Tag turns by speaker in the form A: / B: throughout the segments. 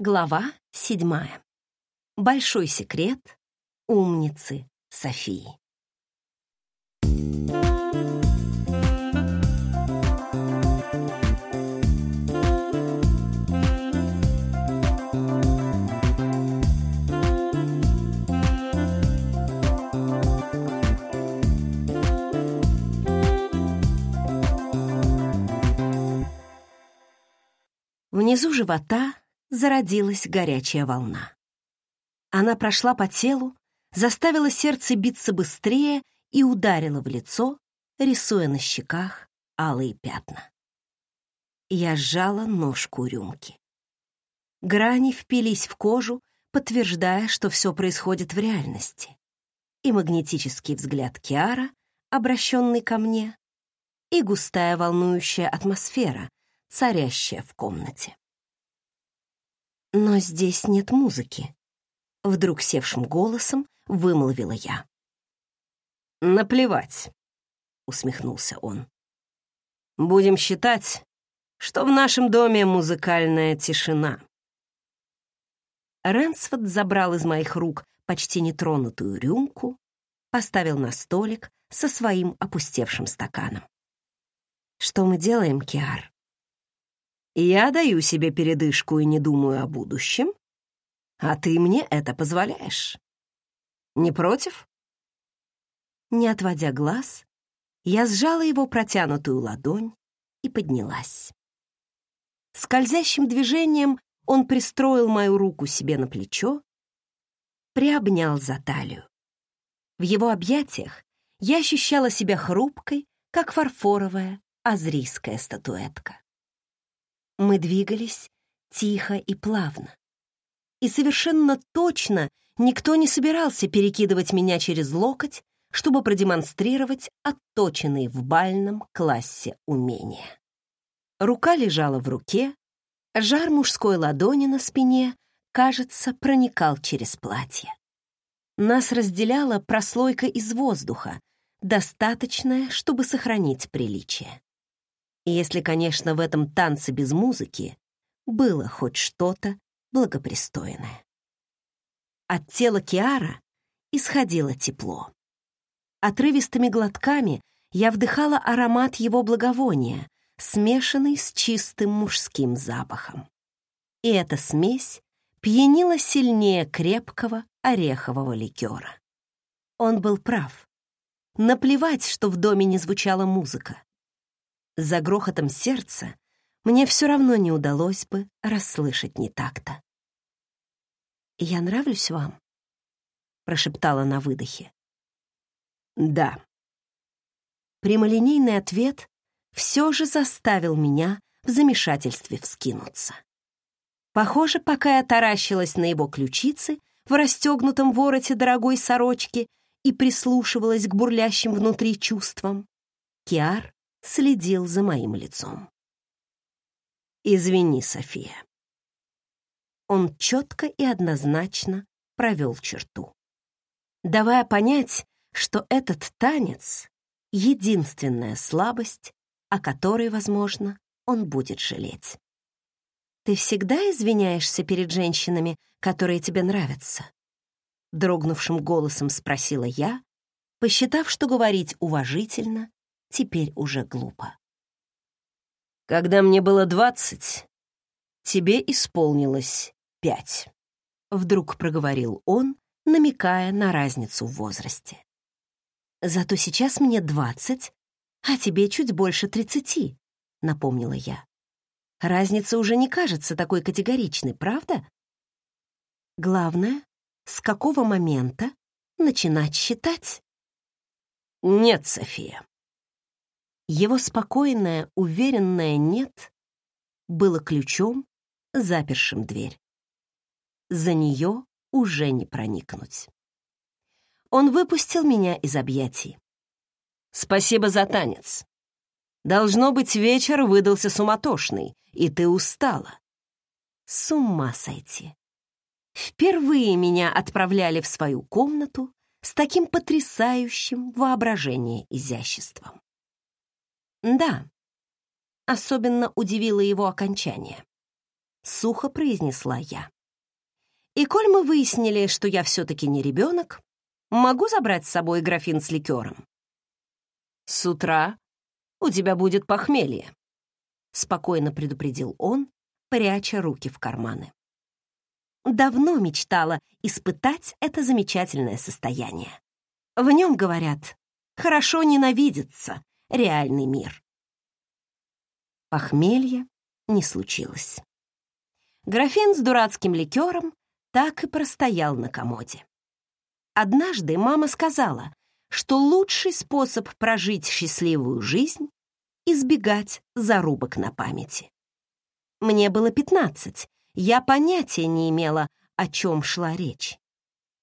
A: Глава седьмая. Большой секрет умницы Софии. Внизу живота зародилась горячая волна. Она прошла по телу, заставила сердце биться быстрее и ударила в лицо, рисуя на щеках алые пятна. Я сжала ножку рюмки. Грани впились в кожу, подтверждая, что все происходит в реальности. И магнетический взгляд Киара, обращенный ко мне, и густая волнующая атмосфера, царящая в комнате. Но здесь нет музыки. Вдруг севшим голосом вымолвила я.
B: «Наплевать», — усмехнулся он. «Будем считать, что в нашем доме музыкальная тишина».
A: Ренсфорд забрал из моих рук почти нетронутую рюмку, поставил на столик со своим опустевшим стаканом. «Что мы делаем, Киар?»
B: Я даю себе передышку и не думаю о будущем, а ты мне это позволяешь. Не против?
A: Не отводя глаз, я сжала его протянутую ладонь и поднялась. Скользящим движением он пристроил мою руку себе на плечо, приобнял за талию. В его объятиях я ощущала себя хрупкой, как фарфоровая азрийская статуэтка. Мы двигались тихо и плавно. И совершенно точно никто не собирался перекидывать меня через локоть, чтобы продемонстрировать отточенные в бальном классе умения. Рука лежала в руке, жар мужской ладони на спине, кажется, проникал через платье. Нас разделяла прослойка из воздуха, достаточная, чтобы сохранить приличие. Если, конечно, в этом танце без музыки было хоть что-то благопристойное. От тела Киара исходило тепло. Отрывистыми глотками я вдыхала аромат его благовония, смешанный с чистым мужским запахом. И эта смесь пьянила сильнее крепкого орехового ликера. Он был прав. Наплевать, что в доме не звучала музыка. За грохотом сердца мне все равно не удалось бы расслышать не так-то. «Я нравлюсь вам?» — прошептала на выдохе.
B: «Да».
A: Прямолинейный ответ все же заставил меня в замешательстве вскинуться. Похоже, пока я таращилась на его ключицы в расстегнутом вороте дорогой сорочки и прислушивалась к бурлящим внутри чувствам, Киар следил за моим лицом.
B: «Извини, София».
A: Он четко и однозначно провел черту, давая понять, что этот танец — единственная слабость, о которой, возможно, он будет жалеть. «Ты всегда извиняешься перед женщинами, которые тебе нравятся?» Дрогнувшим голосом спросила я, посчитав, что говорить уважительно теперь уже глупо.
B: «Когда мне было двадцать, тебе исполнилось пять», — вдруг проговорил он, намекая на разницу в возрасте.
A: «Зато сейчас мне двадцать, а тебе чуть больше тридцати», — напомнила я. «Разница уже не кажется такой категоричной, правда? Главное, с какого момента начинать считать?»
B: «Нет, София,
A: его спокойное, уверенное «нет» было ключом, запершим дверь. За нее уже не проникнуть. Он выпустил меня из объятий.
B: «Спасибо за танец. Должно быть, вечер выдался суматошный, и ты устала».
A: С ума сойти. Впервые меня отправляли в свою комнату с таким потрясающим воображение изяществом. Да, особенно удивило его окончание. сухо произнесла я. И коль мы выяснили, что я все-таки не ребенок, могу забрать с собой графин с ликером? С утра у тебя будет похмелье, спокойно предупредил он, пряча руки в карманы. Давно мечтала испытать это замечательное состояние. В нем, говорят, хорошо ненавидится реальный мир. Похмелья не случилось. Графин с дурацким ликером так и простоял на комоде. Однажды мама сказала, что лучший способ прожить счастливую жизнь — избегать зарубок на памяти. Мне было пятнадцать, я понятия не имела, о чем шла речь.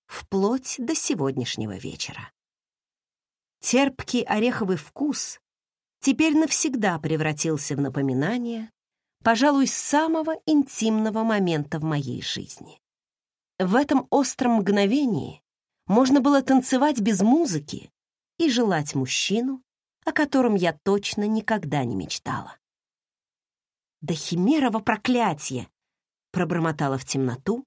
A: Вплоть до сегодняшнего вечера. Терпкий ореховый вкус теперь навсегда превратился в напоминание, пожалуй, самого интимного момента в моей жизни. В этом остром мгновении можно было танцевать без музыки и желать мужчину, о котором я точно никогда не мечтала. «Да химерово проклятие!» — пробормотала в темноту,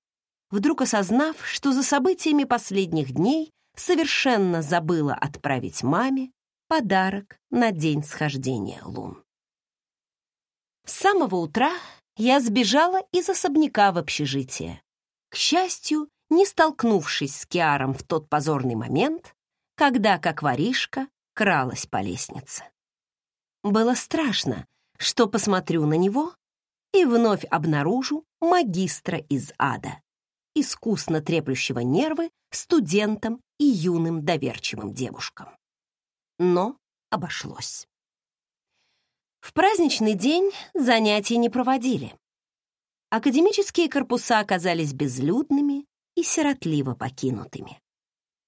A: вдруг осознав, что за событиями последних дней совершенно забыла отправить маме подарок на день схождения лун. С самого утра я сбежала из особняка в общежитие. К счастью, не столкнувшись с Киаром в тот позорный момент, когда, как воришка, кралась по лестнице. Было страшно, что посмотрю на него и вновь обнаружу магистра из ада, искусно треплющего нервы студентам и юным доверчивым девушкам но обошлось. В праздничный день занятий не проводили. Академические корпуса оказались безлюдными и сиротливо покинутыми.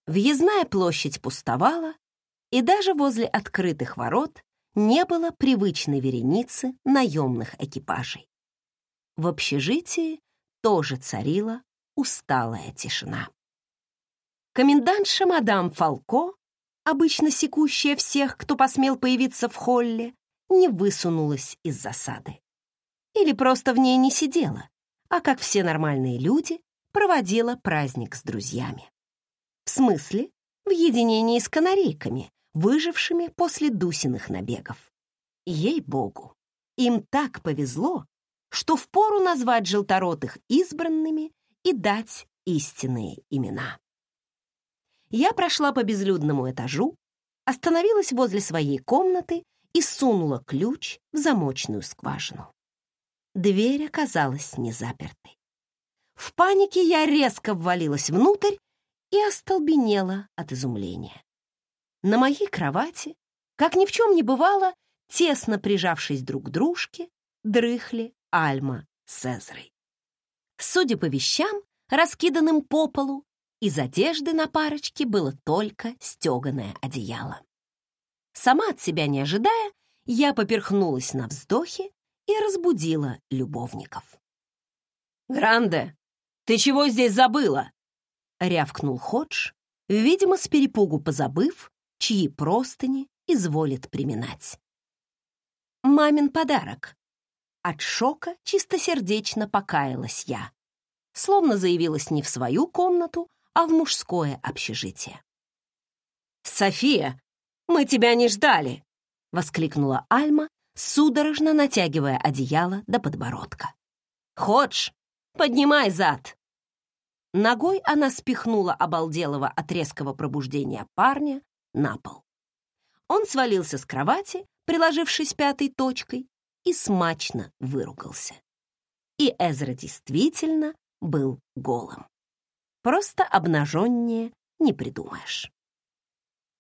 A: Въездная площадь пустовала, и даже возле открытых ворот не было привычной вереницы наемных экипажей. В общежитии тоже царила усталая тишина. Комендантша мадам Фалко обычно секущая всех, кто посмел появиться в холле, не высунулась из засады. Или просто в ней не сидела, а, как все нормальные люди, проводила праздник с друзьями. В смысле, в единении с канарейками, выжившими после Дусиных набегов. Ей-богу, им так повезло, что впору назвать желторотых избранными и дать истинные имена я прошла по безлюдному этажу, остановилась возле своей комнаты и сунула ключ в замочную скважину. Дверь оказалась не запертой. В панике я резко ввалилась внутрь и остолбенела от изумления. На моей кровати, как ни в чем не бывало, тесно прижавшись друг к дружке, дрыхли Альма с Эзрой. Судя по вещам, раскиданным по полу, из одежды на парочке было только стеганое одеяло. Сама от себя не ожидая, я поперхнулась на вздохе и разбудила любовников. «Гранде, ты чего здесь забыла?» — рявкнул Ходж, видимо, с перепугу позабыв, чьи простыни изволит приминать. «Мамин подарок». От шока чистосердечно покаялась я, словно заявилась не в свою комнату, а в мужское общежитие. «София, мы тебя не ждали!» — воскликнула Альма, судорожно натягивая одеяло до подбородка. «Ходж, поднимай зад!» Ногой она спихнула обалделого от резкого пробуждения парня на пол. Он свалился с кровати, приложившись пятой точкой, и смачно выругался. И Эзра действительно был голым. Просто обнаженнее не придумаешь.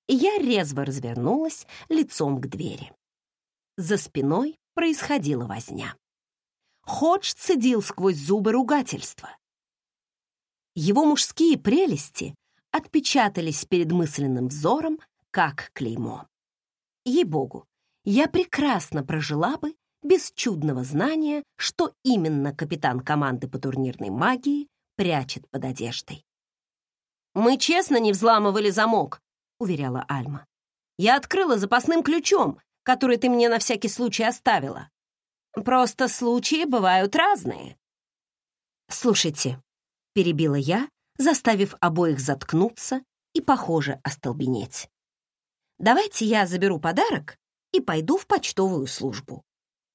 A: Я резво развернулась лицом к двери. За спиной происходила возня. Ходж цедил сквозь зубы ругательства. Его мужские прелести отпечатались перед мысленным взором, как клеймо. Ей-богу, я прекрасно прожила бы без чудного знания, что именно капитан команды по турнирной магии прячет под одеждой. «Мы честно не взламывали замок», — уверяла Альма. «Я открыла запасным ключом, который ты мне на всякий случай оставила. Просто случаи бывают разные», «Слушайте», — перебила я, заставив обоих заткнуться и, похоже, остолбенеть. «Давайте я заберу подарок и пойду в почтовую службу.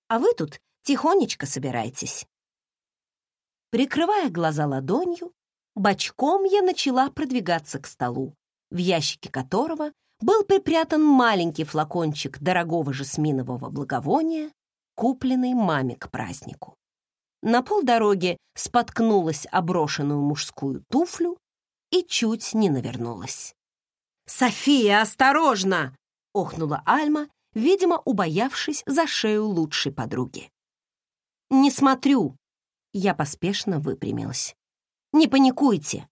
A: А вы тут тихонечко собирайтесь». Прикрывая глаза ладонью, бочком я начала продвигаться к столу, в ящике которого был припрятан маленький флакончик дорогого жасминового благовония, купленный маме к празднику. На полдороги споткнулась оброшенную мужскую туфлю и чуть не навернулась. «София, осторожно!» — охнула Альма, видимо, убоявшись за шею лучшей подруги. «Не смотрю!» — я поспешно выпрямилась. «Не паникуйте!»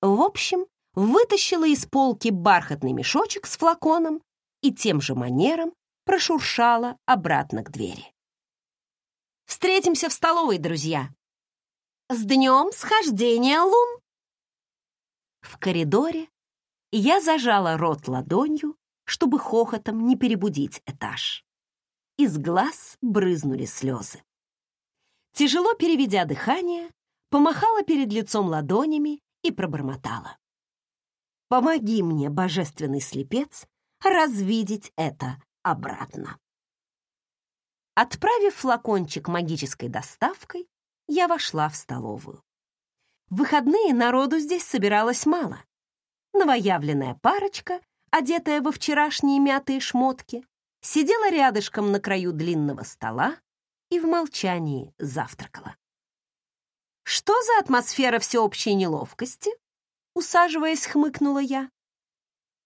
A: В общем, вытащила из полки бархатный мешочек с флаконом и тем же манером прошуршала обратно к двери. «Встретимся в столовой, друзья!» «С днем схождения лун!» В коридоре я зажала рот ладонью, чтобы хохотом не перебудить этаж. Из глаз брызнули слезы. Тяжело переведя дыхание, помахала перед лицом ладонями и пробормотала. Помоги мне, божественный слепец, развидеть это обратно. Отправив флакончик магической доставкой, я вошла в столовую. В выходные народу здесь собиралось мало. Новоявленная парочка, одетая во вчерашние мятые шмотки, сидела рядышком на краю длинного стола и в молчании завтракала. Что за атмосфера всеобщей неловкости? усаживаясь, хмыкнула я.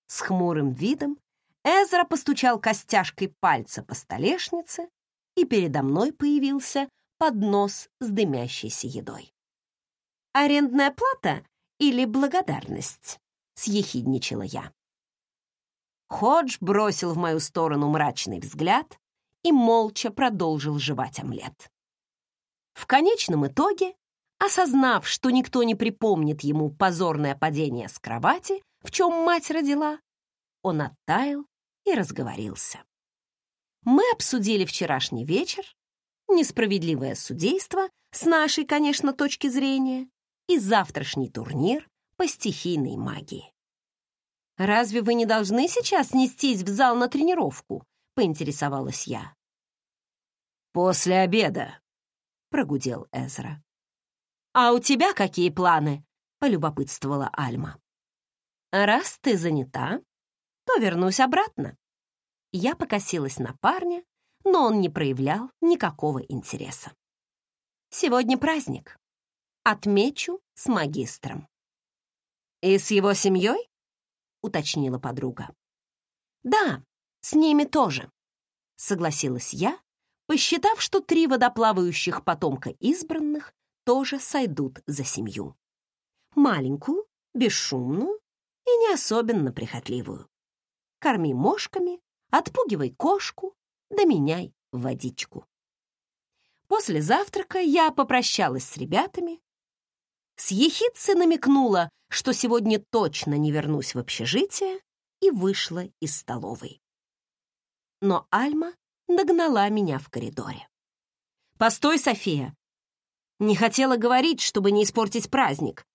A: С хмурым видом Эзра постучал костяшкой пальца по столешнице, и передо мной появился поднос с дымящейся едой. «Арендная плата или благодарность?» — съехидничала я. Ходж бросил в мою сторону мрачный взгляд и молча продолжил жевать омлет. В конечном итоге Осознав, что никто не припомнит ему позорное падение с кровати, в чем мать родила, он оттаял и разговорился. Мы обсудили вчерашний вечер, несправедливое судейство с нашей, конечно, точки зрения и завтрашний турнир по стихийной магии. «Разве вы не должны сейчас нестись в зал на тренировку?» — поинтересовалась я. «После обеда», — прогудел Эзра. «А у тебя какие планы?» — полюбопытствовала Альма. «Раз ты занята, то вернусь обратно». Я покосилась на парня, но он не проявлял никакого интереса. «Сегодня праздник. Отмечу с магистром». «И с его семьей?» — уточнила подруга. «Да, с ними тоже», — согласилась я, посчитав, что три водоплавающих потомка избранных тоже сойдут за семью. Маленькую, бесшумную и не особенно прихотливую. Корми мошками, отпугивай кошку, да меняй водичку. После завтрака я попрощалась с ребятами. С ехидцы намекнула, что сегодня точно не вернусь в общежитие, и вышла из столовой. Но Альма догнала меня в коридоре. «Постой, София, не хотела говорить, чтобы не испортить праздник,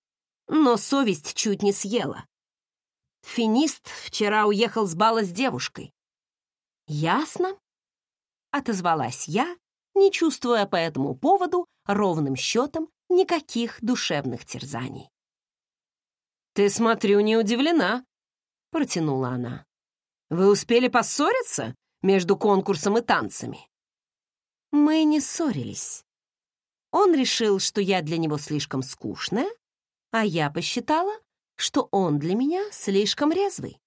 A: но совесть чуть не съела. Финист вчера уехал с бала с девушкой. «Ясно», — отозвалась я, не чувствуя по этому поводу ровным счетом никаких душевных терзаний. «Ты, смотрю, не удивлена», — протянула она. «Вы успели поссориться между конкурсом и танцами?» «Мы не ссорились», он решил, что я для него слишком скучная, а я посчитала, что он для меня слишком резвый.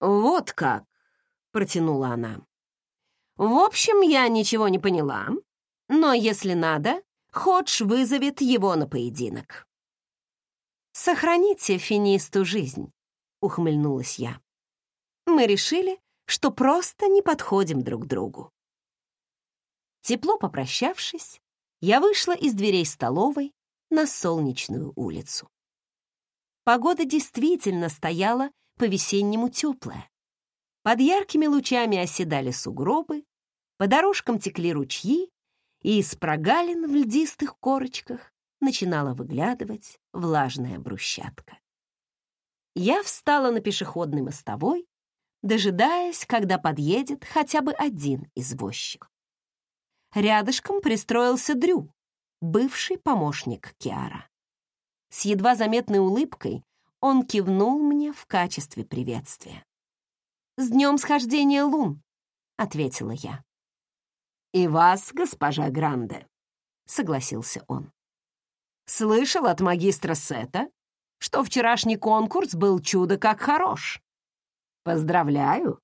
A: «Вот как!» — протянула она. «В общем, я ничего не поняла, но если надо, Ходж вызовет его на поединок». «Сохраните финисту жизнь», — ухмыльнулась я. «Мы решили, что просто не подходим друг другу». Тепло попрощавшись, я вышла из дверей столовой на солнечную улицу. Погода действительно стояла по-весеннему теплая. Под яркими лучами оседали сугробы, по дорожкам текли ручьи, и из прогалин в льдистых корочках начинала выглядывать влажная брусчатка. Я встала на пешеходной мостовой, дожидаясь, когда подъедет хотя бы один извозчик. Рядышком пристроился Дрю, бывший помощник Киара. С едва заметной улыбкой он кивнул мне в качестве приветствия. «С днем схождения лун!» — ответила я. «И вас, госпожа Гранде», — согласился он. «Слышал от магистра Сета, что вчерашний конкурс был чудо как хорош. Поздравляю!»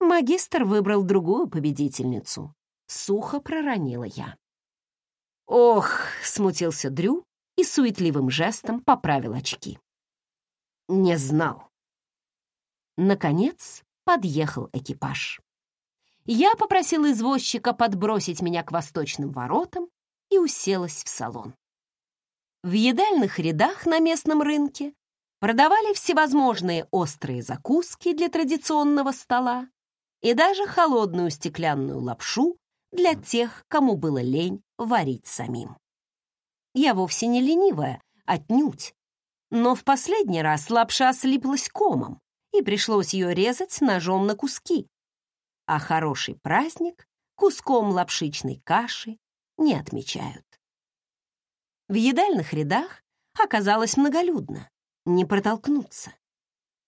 A: Магистр выбрал другую победительницу. Сухо проронила я. «Ох!» — смутился Дрю и суетливым жестом поправил очки. «Не знал». Наконец подъехал экипаж. Я попросила извозчика подбросить меня к восточным воротам и уселась в салон. В едальных рядах на местном рынке продавали всевозможные острые закуски для традиционного стола и даже холодную стеклянную лапшу для тех, кому было лень варить самим. Я вовсе не ленивая, отнюдь. Но в последний раз лапша слиплась комом, и пришлось ее резать ножом на куски. А хороший праздник куском лапшичной каши не отмечают. В едальных рядах оказалось многолюдно, не протолкнуться.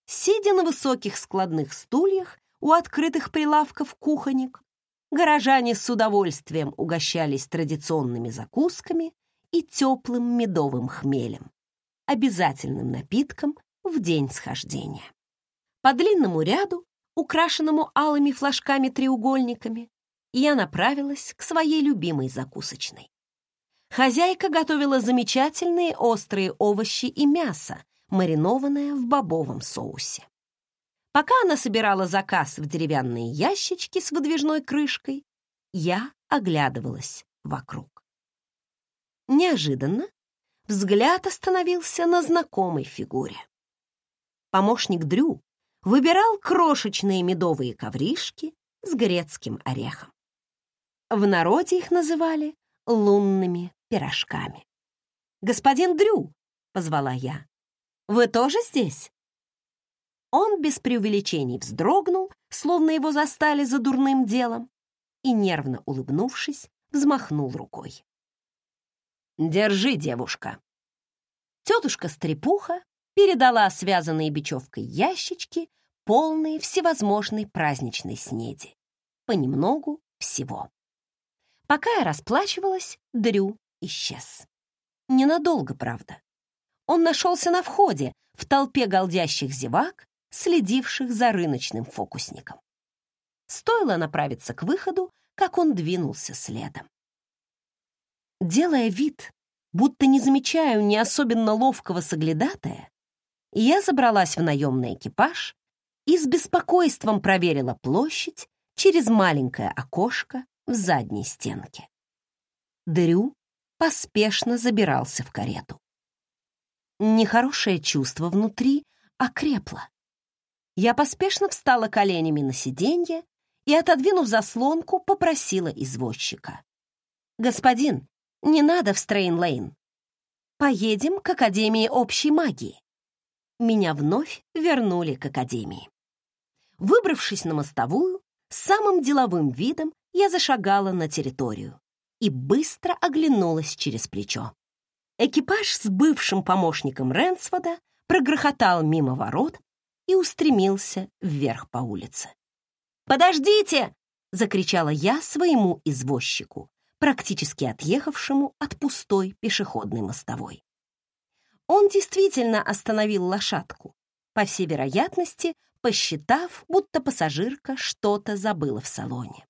A: Сидя на высоких складных стульях у открытых прилавков кухонек, горожане с удовольствием угощались традиционными закусками и теплым медовым хмелем, обязательным напитком в день схождения. По длинному ряду, украшенному алыми флажками-треугольниками, я направилась к своей любимой закусочной. Хозяйка готовила замечательные острые овощи и мясо, маринованное в бобовом соусе. Пока она собирала заказ в деревянные ящички с выдвижной крышкой, я оглядывалась вокруг. Неожиданно взгляд остановился на знакомой фигуре. Помощник Дрю выбирал крошечные медовые ковришки с грецким орехом. В народе их называли лунными пирожками. «Господин Дрю!» — позвала я. «Вы тоже здесь?» Он без преувеличений вздрогнул, словно его застали за дурным делом, и, нервно улыбнувшись, взмахнул рукой. Держи, девушка. Тетушка-стрепуха передала связанные бечевкой ящички, полные всевозможной праздничной снеди. Понемногу всего. Пока я расплачивалась, Дрю исчез. Ненадолго, правда. Он нашелся на входе, в толпе голдящих зевак, следивших за рыночным фокусником. Стоило направиться к выходу, как он двинулся следом. Делая вид, будто не замечаю ни особенно ловкого соглядатая, я забралась в наемный экипаж и с беспокойством проверила площадь через маленькое окошко в задней стенке. Дрю поспешно забирался в карету. Нехорошее чувство внутри окрепло. Я поспешно встала коленями на сиденье и, отодвинув заслонку, попросила извозчика. «Господин, не надо в Стрейн-Лейн. Поедем к Академии общей магии. Меня вновь вернули к Академии. Выбравшись на мостовую, с самым деловым видом я зашагала на территорию и быстро оглянулась через плечо. Экипаж с бывшим помощником Ренсфода прогрохотал мимо ворот и устремился вверх по улице. «Подождите!» — закричала я своему извозчику, практически отъехавшему от пустой пешеходной мостовой. Он действительно остановил лошадку, по всей вероятности, посчитав, будто пассажирка что-то забыла в салоне.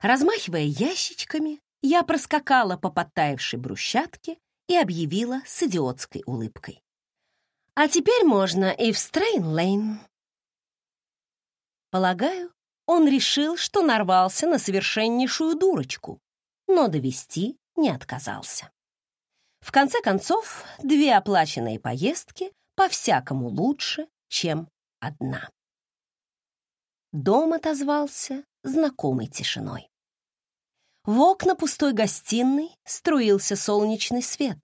A: Размахивая ящичками, я проскакала по подтаявшей брусчатке и объявила с идиотской улыбкой. «А теперь можно и в Стрейн-Лейн». Полагаю, он решил, что нарвался на совершеннейшую дурочку, но довести не отказался. В конце концов, две оплаченные поездки по-всякому лучше, чем одна. Дом отозвался знакомой тишиной. В окна пустой гостиной струился солнечный свет.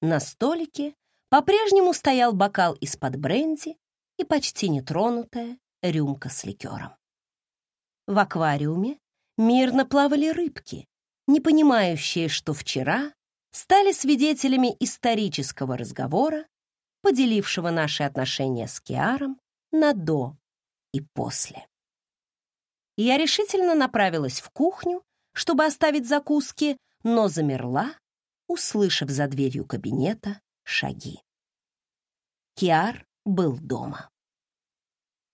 A: На столике по-прежнему стоял бокал из-под бренди и почти нетронутая рюмка с ликером. В аквариуме мирно плавали рыбки, не понимающие, что вчера стали свидетелями исторического разговора, поделившего наши отношения с Киаром на «до» и «после». Я решительно направилась в кухню, чтобы оставить закуски, но замерла, услышав за дверью кабинета шаги. Киар был дома.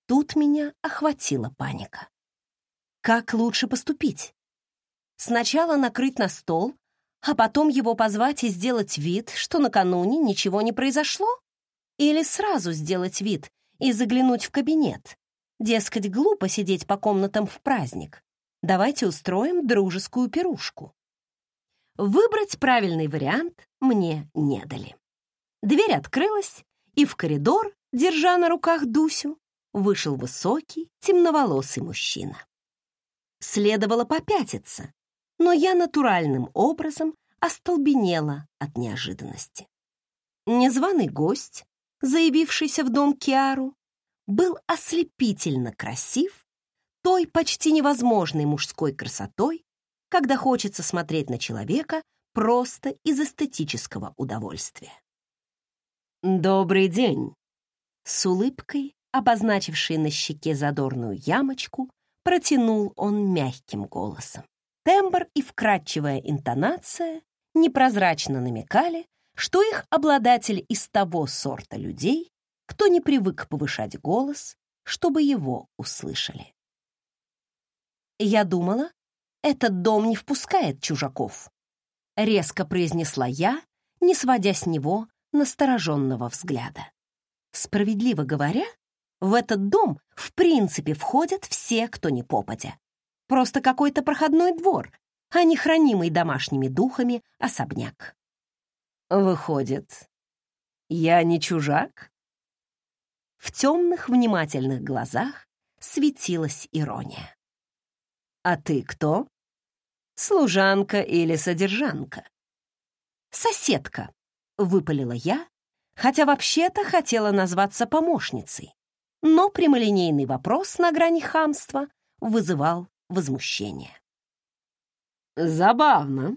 A: Тут меня охватила паника. Как лучше поступить? Сначала накрыть на стол, а потом его позвать и сделать вид, что накануне ничего не произошло? Или сразу сделать вид и заглянуть в кабинет? Дескать, глупо сидеть по комнатам в праздник. Давайте устроим дружескую пирушку. Выбрать правильный вариант мне не дали. Дверь открылась, и в коридор, держа на руках Дусю, вышел высокий, темноволосый мужчина. Следовало попятиться, но я натуральным образом остолбенела от неожиданности. Незваный гость, заявившийся в дом Киару, был ослепительно красив той почти невозможной мужской красотой, когда хочется смотреть на человека просто из эстетического удовольствия. «Добрый день!» С улыбкой, обозначившей на щеке задорную ямочку, протянул он мягким голосом. Тембр и вкрадчивая интонация непрозрачно намекали, что их обладатель из того сорта людей, кто не привык повышать голос, чтобы его услышали. «Я думала, этот дом не впускает чужаков», — резко произнесла я, не сводя с него настороженного взгляда. Справедливо говоря, в этот дом в принципе входят все, кто не попадя. Просто какой-то проходной двор, а не хранимый домашними духами особняк. Выходит, я не чужак? В темных, внимательных глазах светилась ирония. «А ты кто? Служанка или содержанка?» «Соседка», — выпалила я, хотя вообще-то хотела назваться помощницей. Но прямолинейный вопрос на грани хамства вызывал возмущение. «Забавно».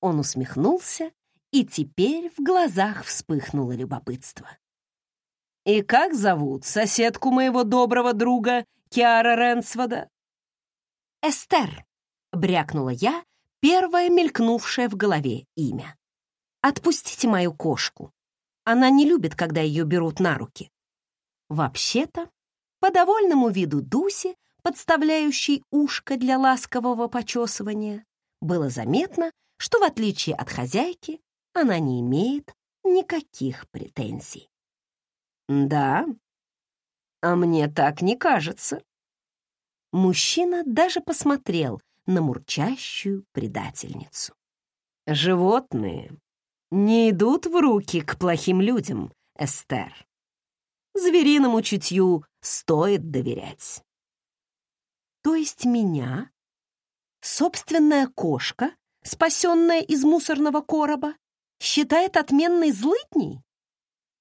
A: Он усмехнулся, и теперь в глазах вспыхнуло любопытство. «И как зовут соседку моего доброго друга Киара Ренсвода?» «Эстер», — брякнула я, первое мелькнувшее в голове имя. «Отпустите мою кошку. Она не любит, когда ее берут на руки». Вообще-то, по довольному виду Дуси, подставляющей ушко для ласкового почесывания, было заметно, что, в отличие от хозяйки, она не имеет никаких претензий. «Да? А мне так не кажется». Мужчина даже посмотрел на мурчащую предательницу. «Животные не идут в руки к плохим людям, Эстер. Звериному чутью стоит доверять». «То есть меня, собственная кошка, спасенная из мусорного короба, считает отменной злытней?»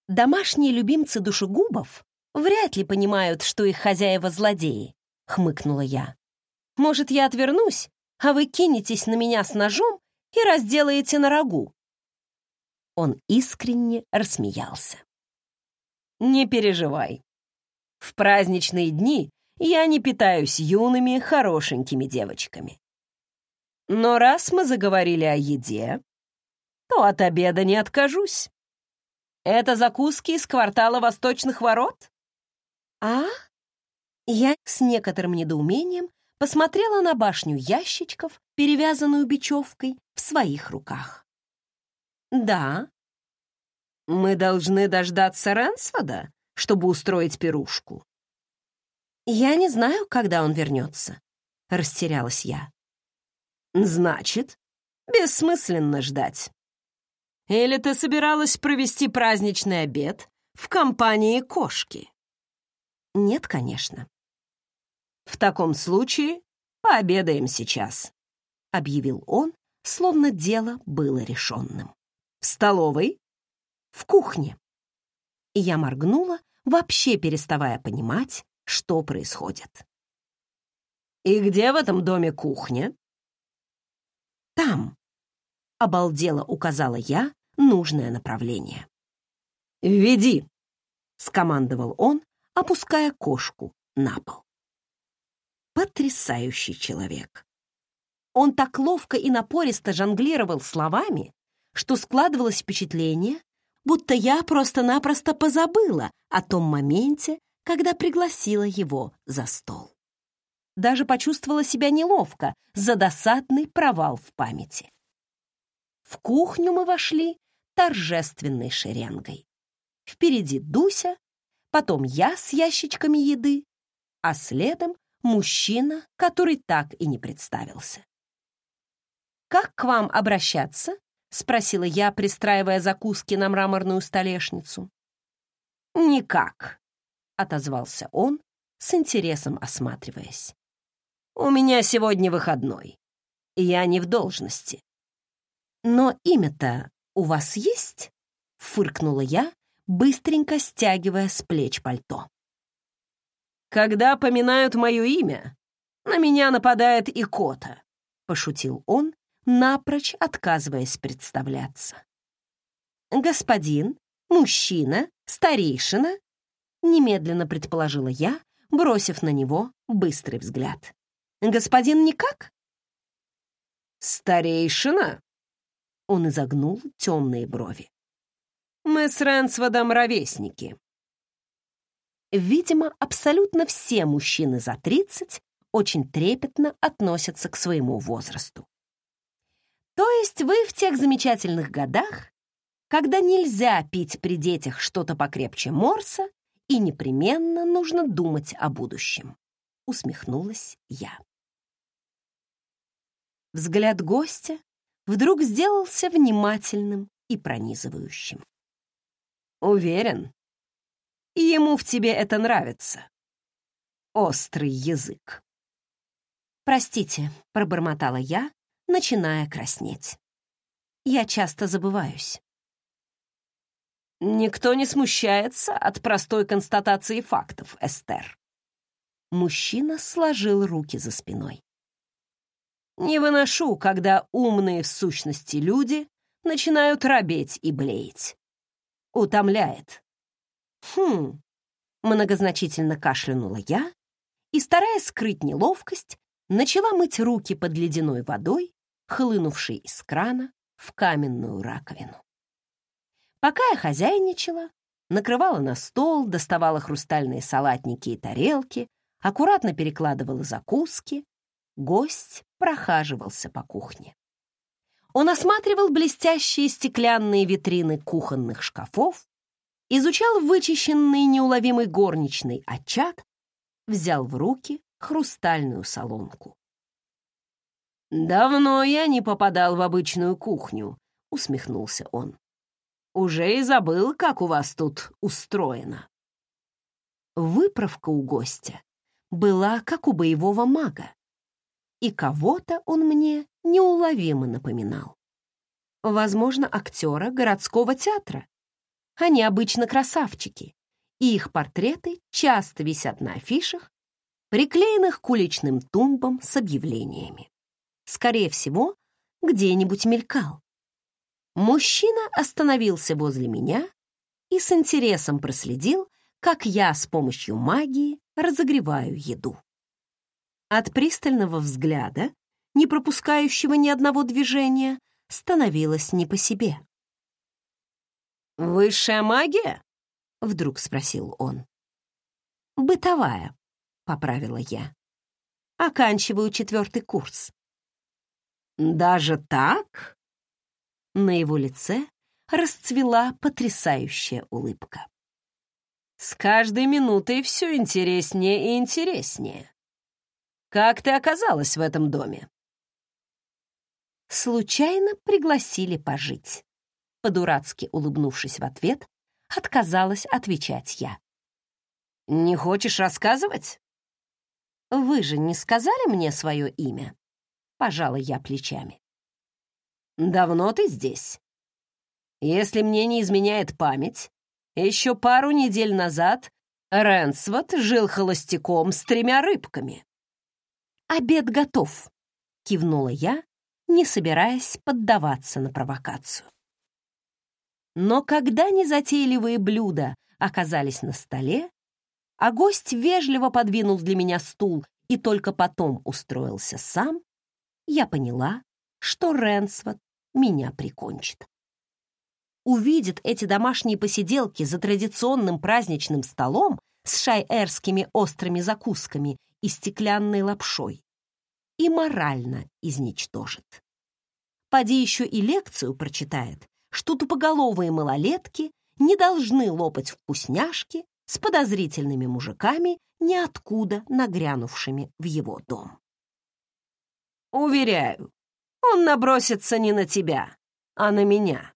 A: Домашние любимцы душегубов вряд ли понимают, что их хозяева злодеи, хмыкнула я. Может, я отвернусь, а вы кинетесь на меня с ножом и разделаете на рагу. Он искренне рассмеялся. Не переживай. В праздничные дни я не питаюсь юными, хорошенькими девочками. Но раз мы заговорили о еде, то от обеда не откажусь. Это закуски из квартала Восточных ворот? А? Я с некоторым недоумением посмотрела на башню ящичков, перевязанную бечевкой, в своих руках. Да. Мы должны дождаться Рэнсфода, чтобы устроить пирушку. Я не знаю, когда он вернется, растерялась я. Значит, бессмысленно ждать. Или ты собиралась провести праздничный обед в компании кошки? Нет, конечно. В таком случае пообедаем сейчас. объявил он, словно дело было решенным.
B: «В столовой?»
A: «В кухне». И я моргнула, вообще переставая понимать, что происходит.
B: «И где в этом доме кухня?»
A: «Там», — обалдело указала я нужное направление.
B: «Веди», —
A: скомандовал он, опуская кошку на пол. Потрясающий человек. Он так ловко и напористо жонглировал словами, что складывалось впечатление, будто я просто-напросто позабыла о том моменте, когда пригласила его за стол. Даже почувствовала себя неловко за досадный провал в памяти. В кухню мы вошли торжественной шеренгой. Впереди Дуся, потом я с ящичками еды, а следом мужчина, который так и не представился. «Как к вам обращаться?» — спросила я, пристраивая закуски на мраморную столешницу.
B: «Никак», —
A: отозвался он, с интересом осматриваясь.
B: «У меня сегодня выходной, я не в должности».
A: «Но имя-то у вас есть?» — фыркнула я, быстренько стягивая с плеч пальто.
B: «Когда поминают мое имя, на меня нападает икота», — пошутил он, напрочь отказываясь представляться.
A: «Господин, мужчина, старейшина?» — немедленно предположила я, бросив на него быстрый взгляд. «Господин никак?»
B: «Старейшина?»
A: Он изогнул темные брови.
B: Мы с Рэнсводом ровесники.
A: Видимо, абсолютно все мужчины за 30 очень трепетно относятся к своему возрасту. То есть вы в тех замечательных годах, когда нельзя пить при детях что-то покрепче морса и непременно нужно думать о будущем, усмехнулась я. Взгляд гостя вдруг сделался внимательным и пронизывающим.
B: Уверен. Ему в тебе это нравится. Острый язык.
A: «Простите», — пробормотала я, начиная краснеть. «Я часто забываюсь».
B: «Никто не смущается от простой констатации фактов, Эстер».
A: Мужчина сложил руки за спиной.
B: «Не выношу, когда умные в сущности люди начинают робеть и блеять утомляет.
A: Хм, многозначительно кашлянула я и, стараясь скрыть неловкость, начала мыть руки под ледяной водой, хлынувшей из крана в каменную раковину. Пока я хозяйничала, накрывала на стол, доставала хрустальные салатники и тарелки, аккуратно перекладывала закуски, гость прохаживался по кухне. Он осматривал блестящие стеклянные витрины кухонных шкафов, изучал вычищенный неуловимый горничный очаг, взял в руки хрустальную солонку.
B: «Давно я не попадал в обычную кухню», — усмехнулся он. «Уже и забыл, как у вас тут устроено».
A: Выправка у гостя была как у боевого мага, и кого-то он мне неуловимо напоминал. Возможно, актера городского театра. Они обычно красавчики, и их портреты часто висят на афишах, приклеенных к уличным тумбам с объявлениями. Скорее всего, где-нибудь мелькал. Мужчина остановился возле меня и с интересом проследил, как я с помощью магии разогреваю еду. От пристального взгляда, не пропускающего ни одного движения, становилось не по себе.
B: «Высшая магия?»
A: — вдруг спросил он. «Бытовая», — поправила я. «Оканчиваю четвертый курс».
B: «Даже так?»
A: На его лице расцвела потрясающая улыбка.
B: «С каждой минутой все интереснее и интереснее. Как ты оказалась в этом доме?»
A: «Случайно пригласили пожить». По-дурацки улыбнувшись в ответ, отказалась отвечать я.
B: «Не хочешь рассказывать?»
A: «Вы же не сказали мне свое имя?» пожала я плечами. Давно ты здесь? Если мне не изменяет память, еще пару недель назад Рэнсвот жил холостяком с тремя рыбками. «Обед готов», — кивнула я, не собираясь поддаваться на провокацию. Но когда незатейливые блюда оказались на столе, а гость вежливо подвинул для меня стул и только потом устроился сам, я поняла, что Рэнсвот меня прикончит увидит эти домашние посиделки за традиционным праздничным столом с шайэрскими острыми закусками и стеклянной лапшой и морально изничтожит. Поди еще и лекцию прочитает, что тупоголовые малолетки не должны лопать вкусняшки с подозрительными мужиками, ниоткуда нагрянувшими в его дом. «Уверяю, он набросится не на тебя, а на меня»,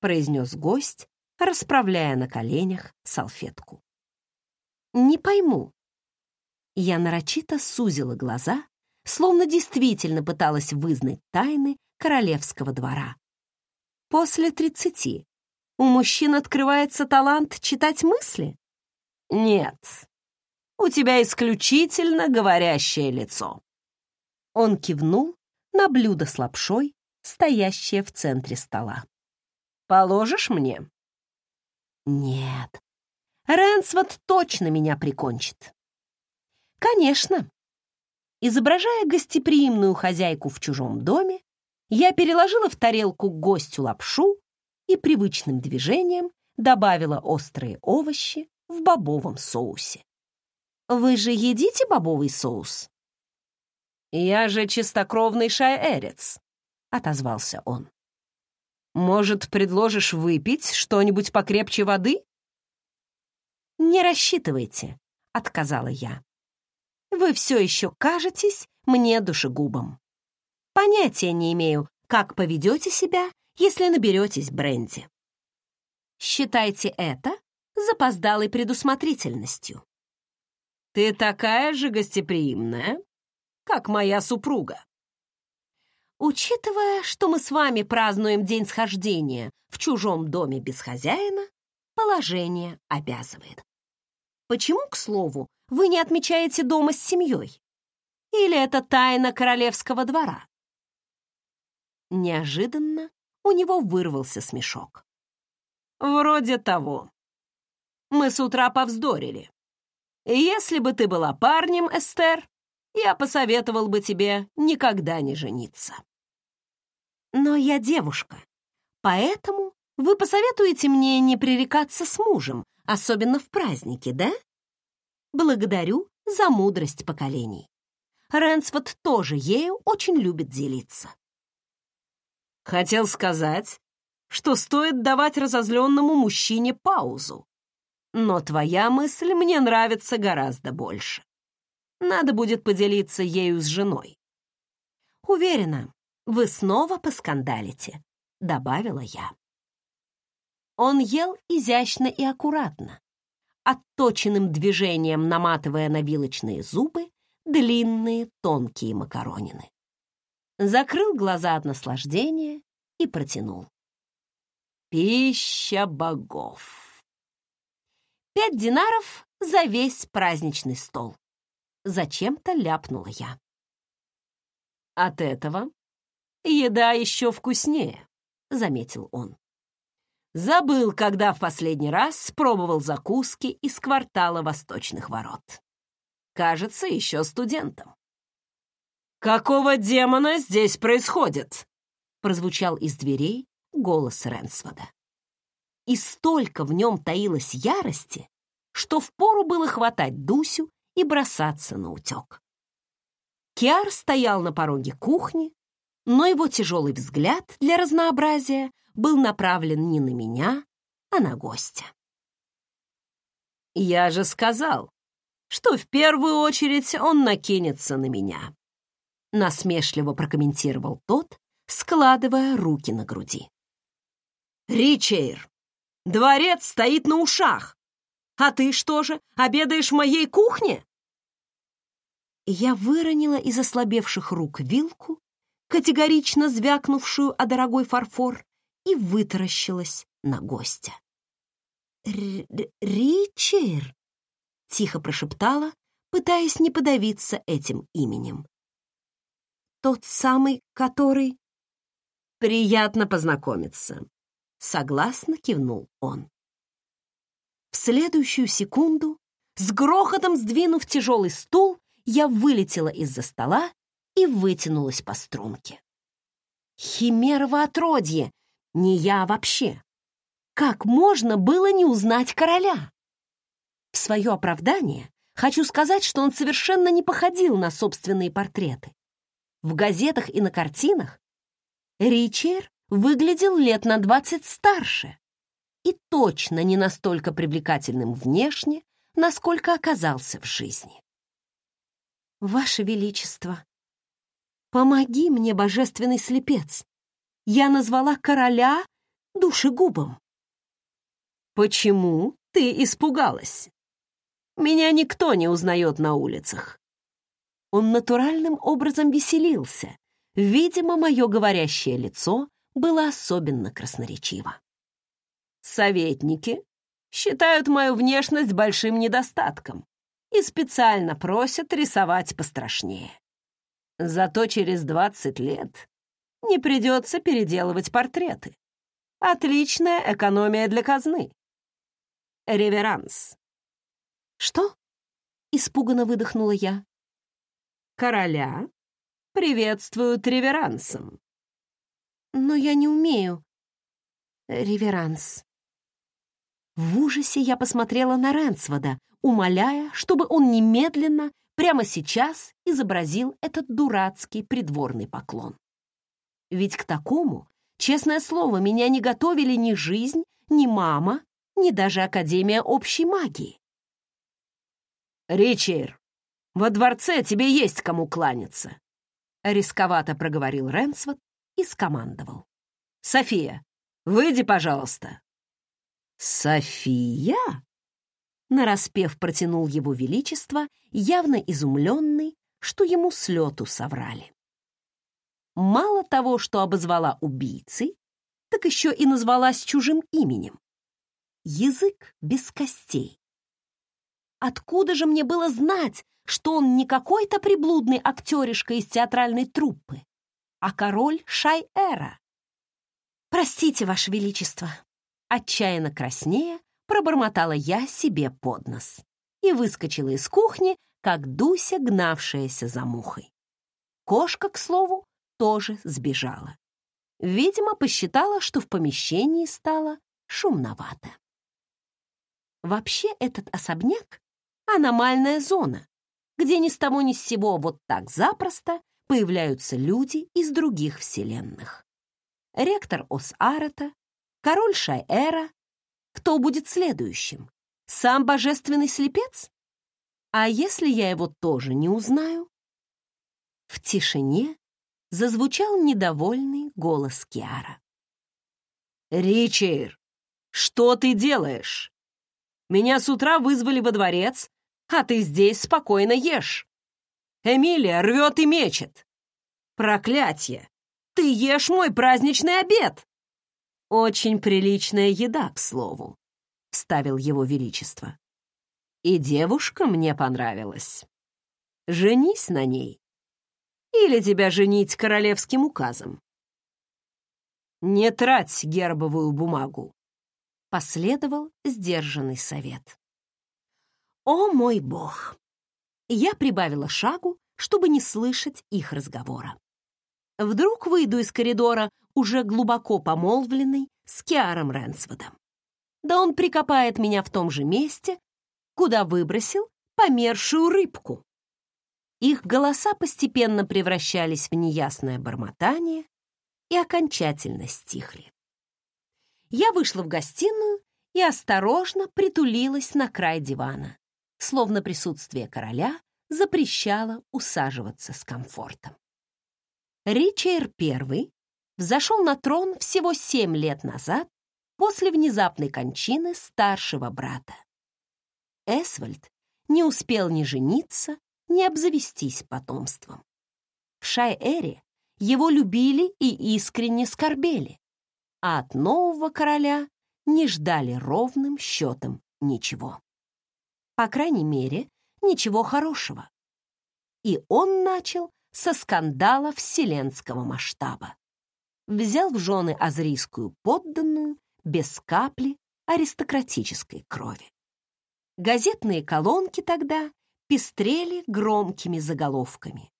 A: произнес гость, расправляя на коленях салфетку. «Не пойму». Я нарочито сузила глаза, словно действительно пыталась вызнать тайны королевского двора. После тридцати у мужчин открывается талант читать мысли? Нет, у тебя исключительно говорящее лицо. Он кивнул на блюдо с лапшой, стоящее в центре стола. Положишь мне?» «Нет, Рэнсвот точно меня прикончит». «Конечно». Изображая гостеприимную хозяйку в чужом доме, я переложила в тарелку гостю лапшу и привычным движением добавила острые овощи в бобовом соусе. «Вы же едите бобовый соус?» «Я же чистокровный шаэрец», — отозвался он. Может, предложишь выпить что-нибудь покрепче воды? Не рассчитывайте, отказала я. Вы все еще кажетесь мне душегубом. Понятия не имею, как поведете себя, если наберетесь бренди. Считайте это запоздалой предусмотрительностью. Ты такая же гостеприимная, как моя супруга. Учитывая, что мы с вами празднуем день схождения в чужом доме без хозяина, положение обязывает. Почему, к слову, вы не отмечаете дома с семьей? Или это тайна королевского двора? Неожиданно у него вырвался смешок. Вроде того. Мы с утра повздорили. Если бы ты была парнем, Эстер, я посоветовал бы тебе никогда не жениться. Но я девушка, поэтому вы посоветуете мне не пререкаться с мужем, особенно в праздники, да? Благодарю за мудрость поколений. Рэнсфорд тоже ею очень любит делиться. Хотел сказать, что стоит давать разозленному мужчине паузу. Но твоя мысль мне нравится гораздо больше. Надо будет поделиться ею с женой. Уверена, вы снова поскандалите, добавила я. Он ел изящно и аккуратно, отточенным движением наматывая на вилочные зубы длинные тонкие макаронины. Закрыл глаза от наслаждения и протянул. Пища богов. Пять динаров за весь праздничный стол. Зачем-то ляпнула я. От этого еда еще вкуснее, заметил он. Забыл, когда в последний раз пробовал закуски из квартала Восточных ворот. Кажется, еще студентом. «Какого демона здесь происходит?» прозвучал из дверей голос Ренсвода. И столько в нем таилось ярости, что впору было хватать Дусю и бросаться на утек. Киар стоял на пороге кухни, но его тяжелый взгляд для разнообразия был направлен не на меня, а на гостя. «Я же сказал, что в первую очередь он накинется на меня», насмешливо прокомментировал тот, складывая руки на груди. «Ричейр, дворец стоит на ушах! А ты что же, обедаешь в моей кухне?» Я выронила из ослабевших рук вилку категорично звякнувшую о дорогой фарфор, и вытаращилась на гостя. «Ричер!» — тихо прошептала, пытаясь не подавиться этим именем. «Тот самый, который...» «Приятно познакомиться», — согласно кивнул он. В следующую секунду, с грохотом сдвинув тяжелый стул, я вылетела из-за стола и вытянулась по струнке. Химерово отродье! Не я вообще! Как можно было не узнать короля? В свое оправдание хочу сказать, что он совершенно не походил на собственные портреты. В газетах и на картинах Ричер выглядел лет на двадцать старше и точно не настолько привлекательным внешне, насколько оказался в жизни. «Ваше Величество, помоги мне, божественный слепец! Я назвала короля душегубом!» «Почему ты испугалась? Меня никто не узнает на улицах». Он натуральным образом веселился. Видимо, мое говорящее лицо было особенно красноречиво. Советники считают мою внешность большим недостатком и специально просят рисовать пострашнее. Зато через 20 лет не придется переделывать портреты. Отличная экономия для казны реверанс». «Что?» — испуганно выдохнула я. «Короля приветствуют реверансом». «Но я не умею. Реверанс». В ужасе я посмотрела на Ренсвода, умоляя, чтобы он немедленно, прямо сейчас, изобразил этот дурацкий придворный поклон. Ведь к такому, честное слово, меня не готовили ни жизнь, ни мама, ни даже Академия общей магии. «Ричейр, во дворце тебе есть кому кланяться», — рисковато проговорил Ренсвот и скомандовал. «София, выйди, пожалуйста». «София?» Нараспев протянул его величество, явно изумленный, что ему с лету соврали. Мало того, что обозвала убийцей, так еще и назвалась чужим именем язык без костей. Откуда же мне было знать, что он не какой-то приблудный актеришка из театральной труппы, а король Шай-Эра? «Простите, Ваше Величество!» Отчаянно краснея, пробормотала я себе под нос и выскочила из кухни, как Дуся, гнавшаяся за мухой. Кошка, к слову, тоже сбежала. Видимо, посчитала, что в помещении стало шумновато. Вообще этот особняк — аномальная зона, где ни с того ни с сего вот так запросто появляются люди из других вселенных. Ректор Ос-Арета, король Шайэра. Кто будет следующим? Сам божественный слепец? А если я его тоже не узнаю? В тишине зазвучал недовольный голос Киара. «Ричейр, что ты делаешь?» Меня с утра вызвали во дворец, а ты здесь спокойно ешь. Эмилия рвет и мечет. Проклятье! Ты ешь мой праздничный обед!» «Очень приличная еда, к слову», — вставил его величество. «И девушка мне понравилась. Женись на ней. Или тебя женить королевским указом. Не трать гербовую бумагу. Последовал сдержанный совет. «О мой бог!» Я прибавила шагу, чтобы не слышать их разговора. Вдруг выйду из коридора, уже глубоко помолвленный, с Киаром Ренсводом. Да он прикопает меня в том же месте, куда выбросил помершую рыбку. Их голоса постепенно превращались в неясное бормотание и окончательно стихли я вышла в гостиную и осторожно притулилась на край дивана, словно присутствие короля запрещало усаживаться с комфортом. Ричард I взошел на трон всего семь лет назад после внезапной кончины старшего брата. Эсвальд не успел ни жениться, ни обзавестись потомством. В Шай-Эре его любили и искренне скорбели, а от нового короля не ждали ровным счетом ничего. По крайней мере, ничего хорошего. И он начал со скандала вселенского масштаба. Взял в жены азрийскую подданную без капли аристократической крови. Газетные колонки тогда пестрели громкими заголовками.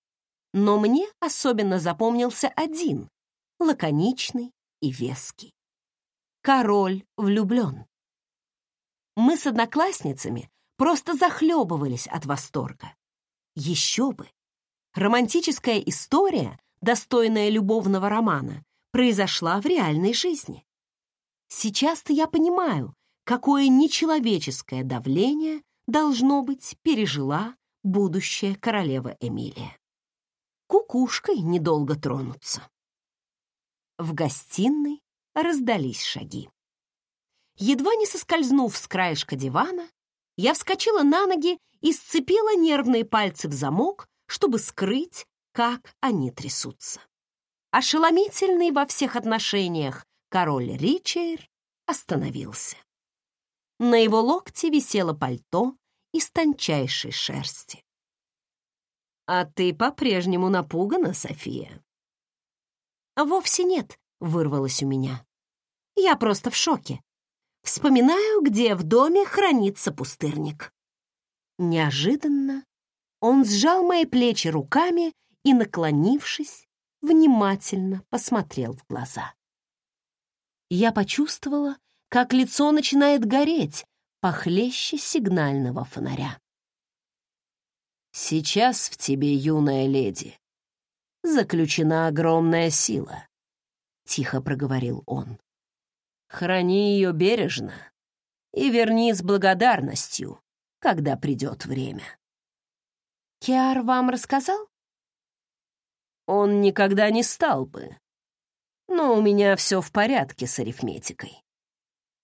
A: Но мне особенно запомнился один, лаконичный и веский. Король влюблен. Мы с одноклассницами просто захлебывались от восторга. Еще бы! Романтическая история, достойная любовного романа, произошла в реальной жизни. Сейчас-то я понимаю, какое нечеловеческое давление, должно быть, пережила будущая королева Эмилия. Кукушкой недолго тронуться. В гостиной раздались шаги. Едва не соскользнув с краешка дивана, я вскочила на ноги и сцепила нервные пальцы в замок, чтобы скрыть, как они трясутся. Ошеломительный во всех отношениях король Ричейр остановился. На его локте висело пальто из тончайшей шерсти. «А ты по-прежнему напугана, София?» «Вовсе нет», — вырвалось у меня. «Я просто в шоке. Вспоминаю, где в доме хранится пустырник». Неожиданно он сжал мои плечи руками и, наклонившись, внимательно посмотрел в глаза. Я почувствовала, как лицо начинает гореть похлеще сигнального фонаря. «Сейчас в тебе, юная леди, заключена огромная сила», — тихо проговорил он. «Храни ее бережно и верни с благодарностью, когда придет время». «Киар вам рассказал?» «Он никогда не стал бы. Но у меня все в порядке с арифметикой.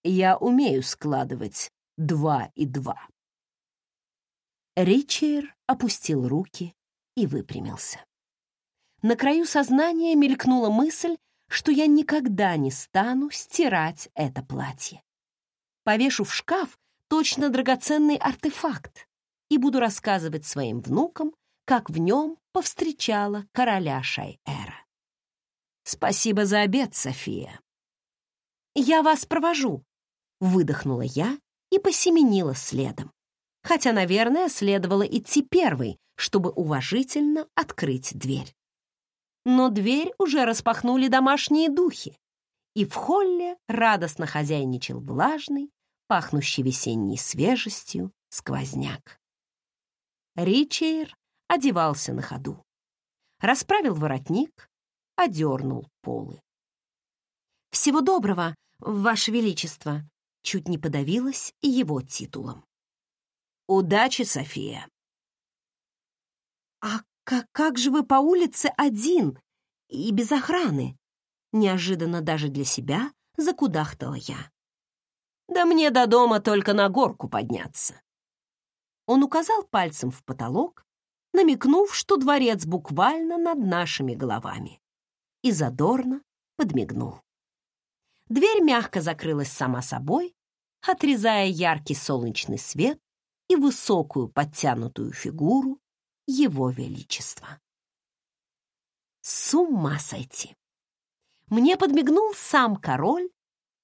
A: Я умею складывать два и два». Ричер опустил руки и выпрямился. На краю сознания мелькнула мысль, что я никогда не стану стирать это платье. Повешу в шкаф точно драгоценный артефакт, и буду рассказывать своим внукам, как в нем повстречала короля Шайэра. Спасибо за обед, София. Я вас провожу, выдохнула я и посеменила следом. Хотя, наверное, следовало идти первой, чтобы уважительно открыть дверь. Но дверь уже распахнули домашние духи, и в холле радостно хозяйничал влажный, пахнущий весенней свежестью сквозняк. Ричейр одевался на ходу. Расправил воротник, одернул полы. «Всего доброго, Ваше Величество!» Чуть не подавилась его титулом. «Удачи, София!» «А как, как же вы по улице один и без охраны?» Неожиданно даже для себя закудахтала я. «Да мне до дома только на горку подняться. Он указал пальцем в потолок, намекнув, что дворец буквально над нашими головами, и задорно подмигнул. Дверь мягко закрылась сама собой, отрезая яркий солнечный свет и высокую подтянутую фигуру его величества. С ума сойти! Мне подмигнул сам король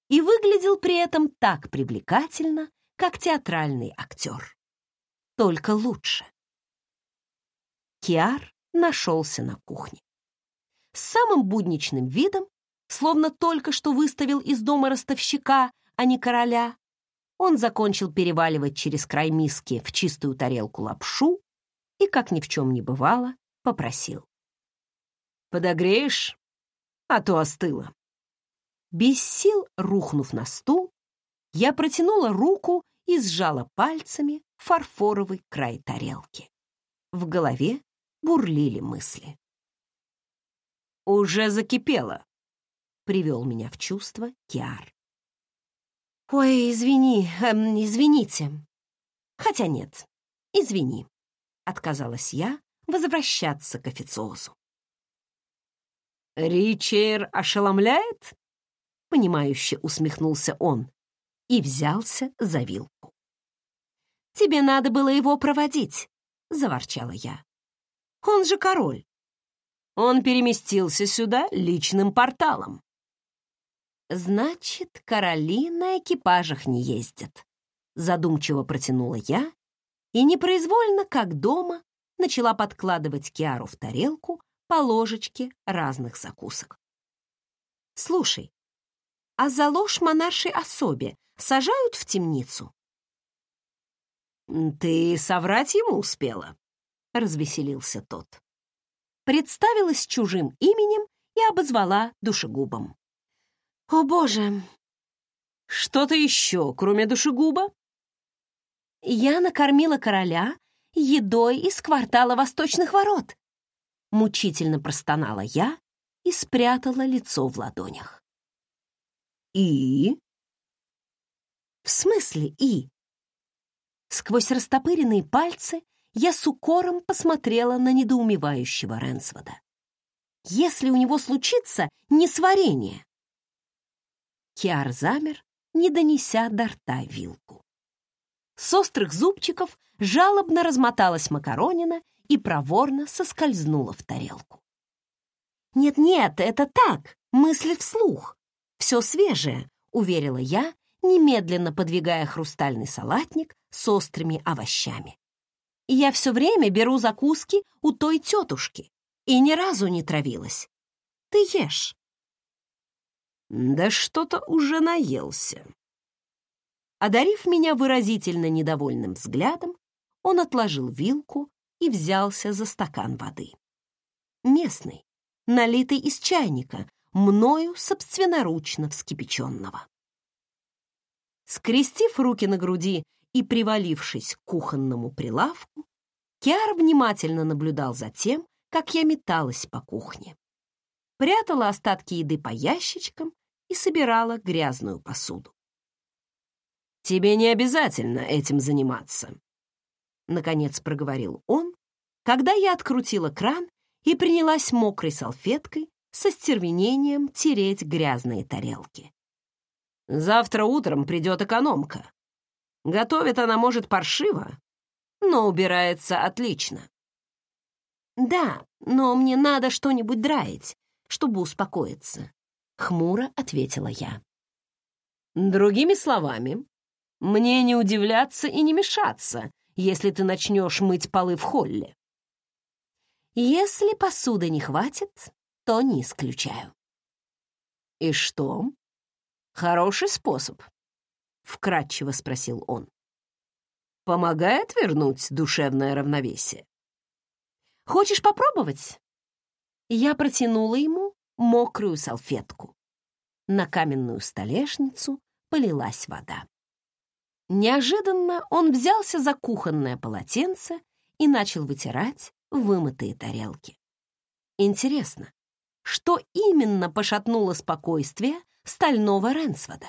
A: и выглядел при этом так привлекательно, как театральный актер только лучше. Киар нашелся на кухне. С самым будничным видом, словно только что выставил из дома ростовщика, а не короля, он закончил переваливать через край миски в чистую тарелку лапшу и, как ни в чем не бывало, попросил. «Подогреешь? А то остыло». Без сил рухнув на стул, я протянула руку и сжала пальцами фарфоровый край тарелки. В голове бурлили мысли. «Уже закипело», — привел меня в чувство Киар. «Ой, извини, эм, извините. Хотя нет, извини», — отказалась я возвращаться к официозу.
B: Ричер ошеломляет? Понимающе усмехнулся он и взялся за вилку.
A: «Тебе надо было его проводить», — заворчала я. «Он же король».
B: Он переместился сюда личным порталом.
A: «Значит, короли на экипажах не ездят», — задумчиво протянула я и непроизвольно, как дома, начала подкладывать Киару в тарелку по ложечке разных закусок. «Слушай, а за ложь монаршей особе сажают в темницу?»
B: «Ты соврать ему успела?» — развеселился тот.
A: Представилась чужим именем и обозвала душегубом. «О, Боже!»
B: «Что-то еще, кроме душегуба?»
A: «Я накормила короля едой из квартала Восточных ворот!» Мучительно простонала я и спрятала лицо в ладонях.
B: «И?»
A: «В смысле «и»?» Сквозь растопыренные пальцы я с укором посмотрела на недоумевающего Ренсвода. «Если у него случится несварение!» Киар замер, не донеся до рта вилку. С острых зубчиков жалобно размоталась макаронина и проворно соскользнула в тарелку. «Нет-нет, это так, мысли вслух. Все свежее», — уверила я, немедленно подвигая хрустальный салатник с острыми овощами. «Я все время беру закуски у той тетушки и ни разу не травилась. Ты ешь».
B: «Да что-то уже наелся».
A: Одарив меня выразительно недовольным взглядом, он отложил вилку и взялся за стакан воды. Местный, налитый из чайника, мною собственноручно вскипяченного. Скрестив руки на груди и привалившись к кухонному прилавку, Киар внимательно наблюдал за тем, как я металась по кухне. Прятала остатки еды по ящичкам и собирала грязную посуду.
B: «Тебе не обязательно этим заниматься», — наконец проговорил он, когда я открутила кран и принялась мокрой салфеткой со стервенением тереть грязные тарелки. Завтра утром придет экономка. Готовит она, может, паршиво, но убирается отлично.
A: «Да, но мне надо что-нибудь драить, чтобы успокоиться», — хмуро ответила я.
B: Другими словами, мне не удивляться и не мешаться, если ты начнешь мыть полы в холле.
A: Если посуды не хватит, то не исключаю.
B: И что? Хороший способ? Вкратчиво спросил он. Помогает вернуть душевное равновесие?
A: Хочешь попробовать? Я протянула ему мокрую салфетку. На каменную столешницу полилась вода. Неожиданно он взялся за кухонное полотенце и начал вытирать вымытые тарелки. Интересно, что именно пошатнуло спокойствие стального Ренсвода.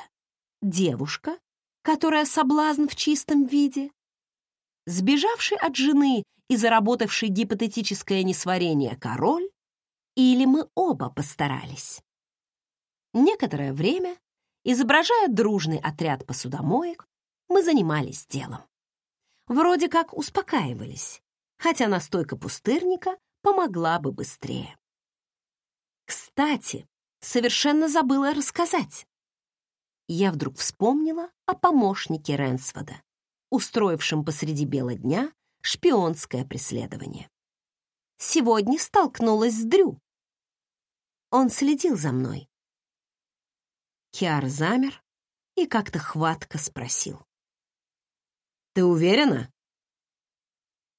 A: Девушка, которая соблазн в чистом виде, сбежавший от жены и заработавший гипотетическое несварение король, или мы оба постарались. Некоторое время, изображая дружный отряд посудомоек, мы занимались делом. Вроде как успокаивались, хотя настойка пустырника помогла бы быстрее. Кстати, совершенно забыла рассказать. Я вдруг вспомнила о помощнике Ренсфода, устроившем посреди бела дня шпионское преследование. Сегодня столкнулась с Дрю. Он следил за мной. Киар замер и как-то хватко спросил.
B: «Ты уверена?»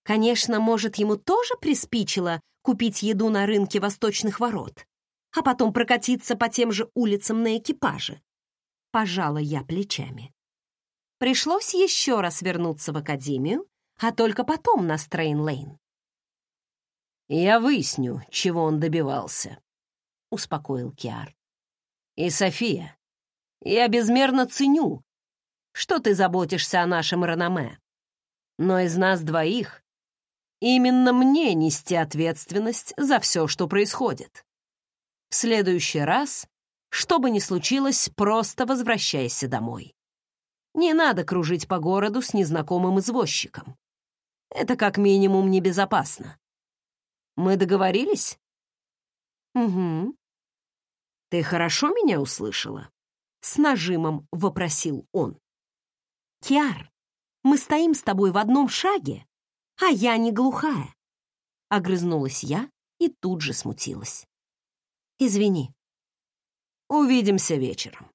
A: Конечно, может, ему тоже приспичило купить еду на рынке восточных ворот а потом прокатиться по тем же улицам на экипаже. Пожала я плечами. Пришлось еще раз вернуться в академию, а только потом на Стрейн-Лейн.
B: «Я выясню, чего он добивался», — успокоил Киар. «И, София, я безмерно ценю, что ты заботишься о нашем реноме. Но из нас двоих именно мне нести ответственность за все, что происходит. В следующий раз, что бы ни случилось, просто возвращайся домой. Не надо кружить по городу с незнакомым извозчиком. Это как минимум небезопасно. Мы договорились?
A: Угу.
B: Ты хорошо меня услышала? С нажимом вопросил он.
A: Киар, мы стоим с тобой в одном шаге, а я не глухая. Огрызнулась я и тут же смутилась. Извини.
B: Увидимся вечером.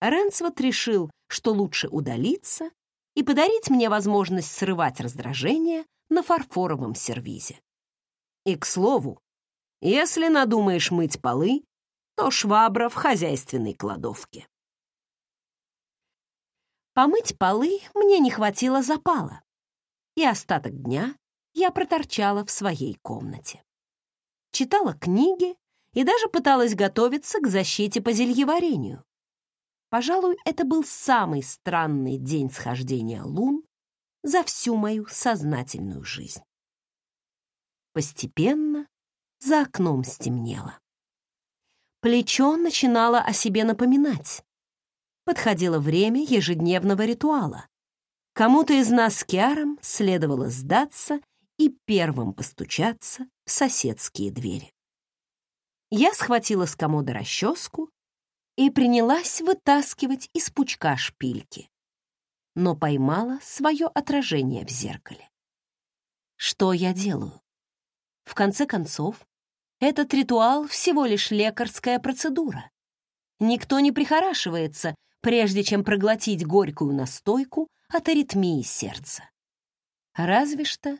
A: Ренсвот решил, что лучше удалиться и подарить мне возможность срывать раздражение на фарфоровом сервизе.
B: И, к слову, если надумаешь мыть полы, то швабра в хозяйственной кладовке.
A: Помыть полы мне не хватило запала, и остаток дня я проторчала в своей комнате. Читала книги и даже пыталась готовиться к защите по зельеварению. Пожалуй, это был самый странный день схождения лун за всю мою сознательную жизнь. Постепенно за окном стемнело. Плечо начинало о себе напоминать. Подходило время ежедневного ритуала. Кому-то из нас с Киаром следовало сдаться и первым постучаться в соседские двери. Я схватила с комода расческу и принялась вытаскивать из пучка шпильки, но поймала свое отражение в зеркале. Что я делаю? В конце концов, этот ритуал всего лишь лекарская процедура. Никто не прихорашивается, прежде чем проглотить горькую настойку от аритмии сердца. Разве что,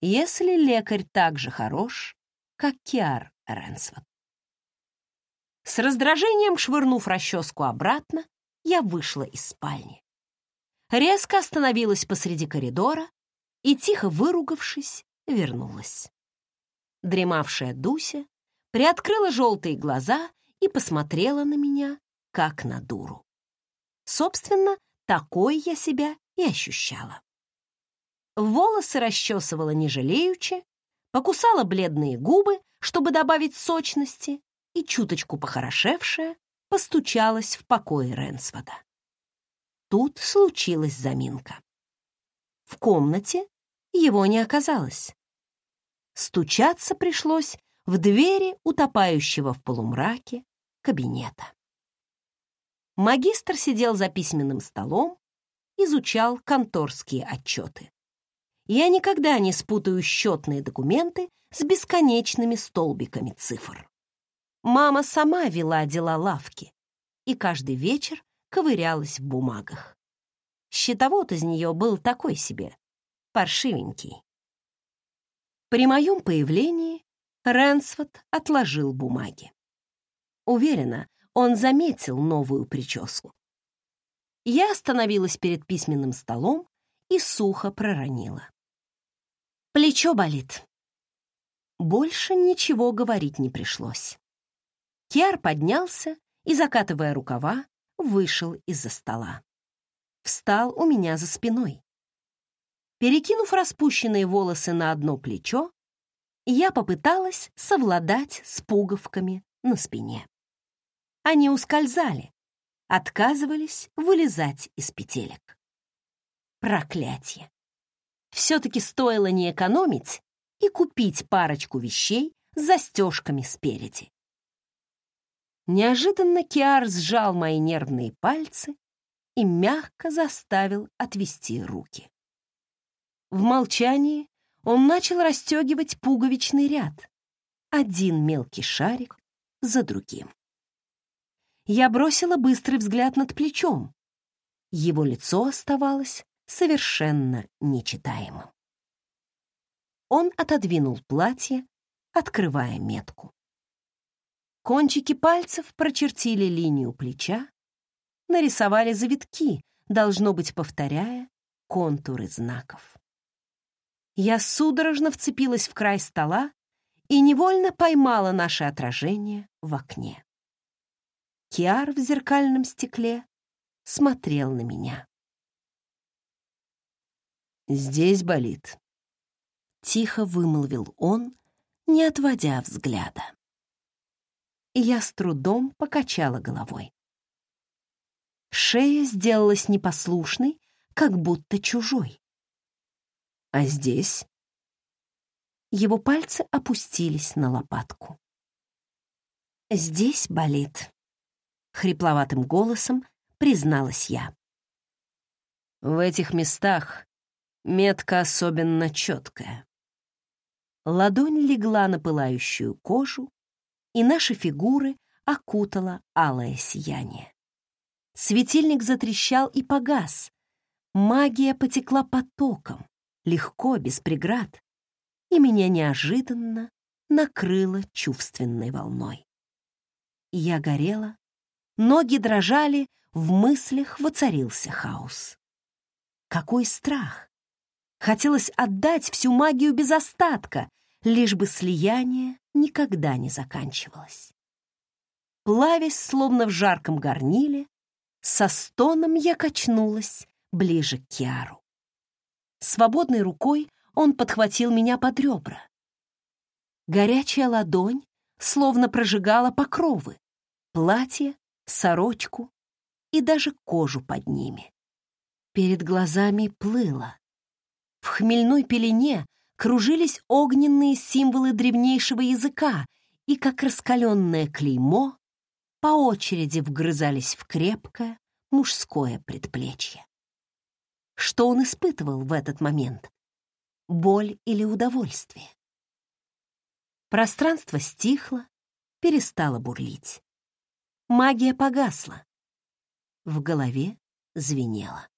A: если лекарь так же хорош, как Киар Ренсвот. С раздражением швырнув расческу обратно, я вышла из спальни. Резко остановилась посреди коридора и, тихо выругавшись, вернулась. Дремавшая Дуся приоткрыла желтые глаза и посмотрела на меня, как на дуру. Собственно, такой я себя и ощущала. Волосы расчесывала не жалеючи, покусала бледные губы, чтобы добавить сочности, и, чуточку похорошевшая, постучалась в покой Ренсвода. Тут случилась заминка. В комнате его не оказалось. Стучаться пришлось в двери утопающего в полумраке кабинета. Магистр сидел за письменным столом, изучал конторские отчеты. Я никогда не спутаю счетные документы с бесконечными столбиками цифр. Мама сама вела дела лавки и каждый вечер ковырялась в бумагах. Счетовод из нее был такой себе, паршивенький. При моем появлении Рэнсфорд отложил бумаги. Уверена, он заметил новую прическу. Я остановилась перед письменным столом и сухо проронила. Плечо болит. Больше ничего говорить не пришлось. Киар поднялся и, закатывая рукава, вышел из-за стола. Встал у меня за спиной. Перекинув распущенные волосы на одно плечо, я попыталась совладать с пуговками на спине. Они ускользали, отказывались вылезать из петелек. Проклятие! Все-таки стоило не экономить и купить парочку вещей с застежками спереди. Неожиданно Киар сжал мои нервные пальцы и мягко заставил отвести руки. В молчании он начал расстегивать пуговичный ряд, один мелкий шарик за другим. Я бросила быстрый взгляд над плечом. Его лицо оставалось совершенно нечитаемым. Он отодвинул платье, открывая метку. Кончики пальцев прочертили линию плеча, нарисовали завитки, должно быть, повторяя контуры знаков. Я судорожно вцепилась в край стола и невольно поймала наше отражение в окне. Киар в зеркальном стекле смотрел на меня.
B: «Здесь болит», —
A: тихо вымолвил он, не отводя взгляда. Я с трудом покачала головой. Шея сделалась непослушной, как будто чужой. А здесь? Его пальцы опустились на лопатку. «Здесь болит», — хрипловатым голосом призналась я.
B: В этих местах метка особенно четкая.
A: Ладонь легла на пылающую кожу, и наши фигуры окутало алое сияние. Светильник затрещал и погас. Магия потекла потоком, легко, без преград, и меня неожиданно накрыло чувственной волной. Я горела, ноги дрожали, в мыслях воцарился хаос. Какой страх! Хотелось отдать всю магию без остатка, лишь бы слияние никогда не заканчивалось. Плавясь, словно в жарком горниле, со стоном я качнулась ближе к Киару. Свободной рукой он подхватил меня под ребра. Горячая ладонь словно прожигала покровы, платье, сорочку и даже кожу под ними. Перед глазами плыло. В хмельной пелене кружились огненные символы древнейшего языка и, как раскаленное клеймо, по очереди вгрызались в крепкое мужское предплечье. Что он испытывал в этот момент? Боль или удовольствие? Пространство стихло, перестало бурлить. Магия погасла. В голове звенело.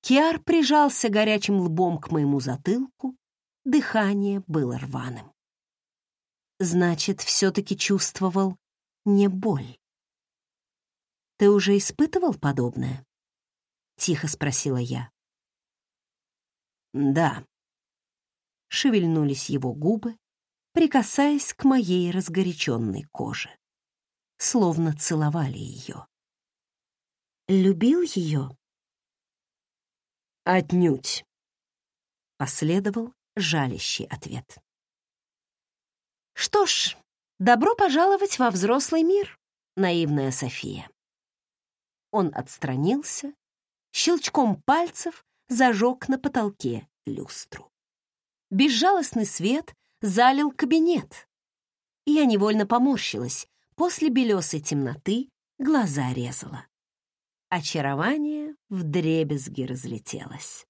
A: Киар прижался горячим лбом к моему затылку, дыхание было рваным. Значит, все-таки чувствовал не боль. «Ты уже испытывал подобное?» — тихо спросила я.
B: «Да».
A: Шевельнулись его губы, прикасаясь к моей разгоряченной коже. Словно целовали ее. «Любил ее?»
B: «Отнюдь», —
A: последовал жалящий ответ. «Что ж, добро пожаловать во взрослый мир, наивная София». Он отстранился, щелчком пальцев зажег на потолке люстру. Безжалостный свет залил кабинет. Я невольно поморщилась, после белесой темноты глаза резала очарование вдребезги разлетелось.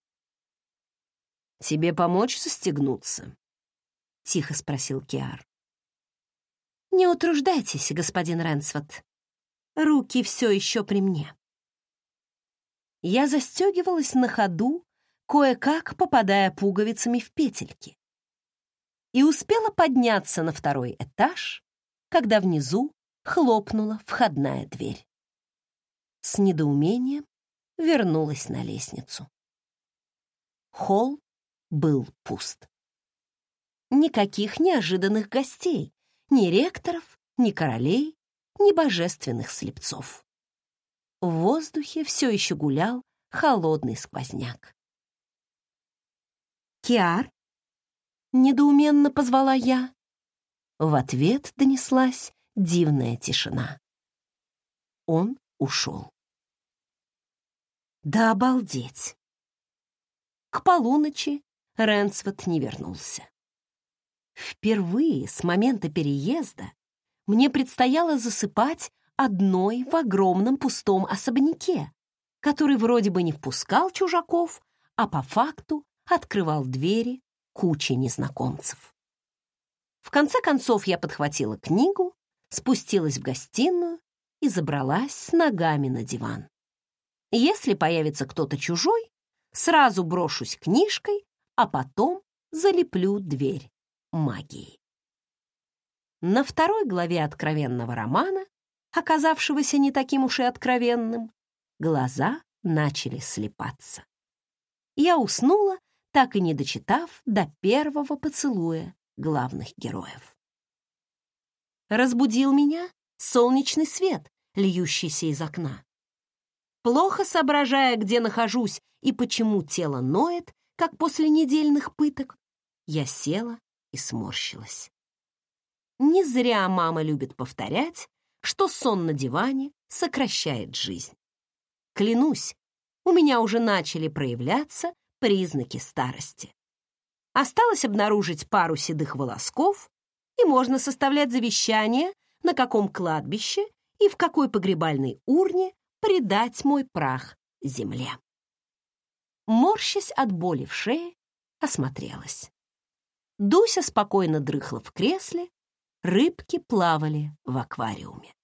B: «Тебе помочь застегнуться?» — тихо спросил Киар.
A: «Не утруждайтесь, господин Ренсвот. Руки все еще при мне». Я застегивалась на ходу, кое-как попадая пуговицами в петельки. И успела подняться на второй этаж, когда внизу хлопнула входная дверь с недоумением вернулась на лестницу. Холл был пуст. Никаких неожиданных гостей, ни ректоров, ни королей, ни божественных слепцов. В воздухе все еще гулял холодный сквозняк. «Киар?» — недоуменно позвала я. В ответ донеслась дивная тишина. Он ушел. Да обалдеть! К полуночи Ренсвот не вернулся. Впервые с момента переезда мне предстояло засыпать одной в огромном пустом особняке, который вроде бы не впускал чужаков, а по факту открывал двери куче незнакомцев. В конце концов я подхватила книгу, спустилась в гостиную и забралась с ногами на диван. Если появится кто-то чужой, сразу брошусь книжкой, а потом залеплю дверь магией. На второй главе откровенного романа, оказавшегося не таким уж и откровенным, глаза начали слепаться. Я уснула, так и не дочитав до первого поцелуя главных героев. Разбудил меня солнечный свет, льющийся из окна. Плохо соображая, где нахожусь и почему тело ноет, как после недельных пыток, я села и сморщилась.
B: Не зря мама любит повторять, что сон на диване сокращает жизнь. Клянусь, у меня уже начали проявляться признаки старости. Осталось обнаружить пару седых волосков, и можно составлять завещание, на каком кладбище и в какой погребальной урне предать мой прах земле. Морщась от боли в шее, осмотрелась. Дуся спокойно дрыхла в кресле, рыбки плавали в аквариуме.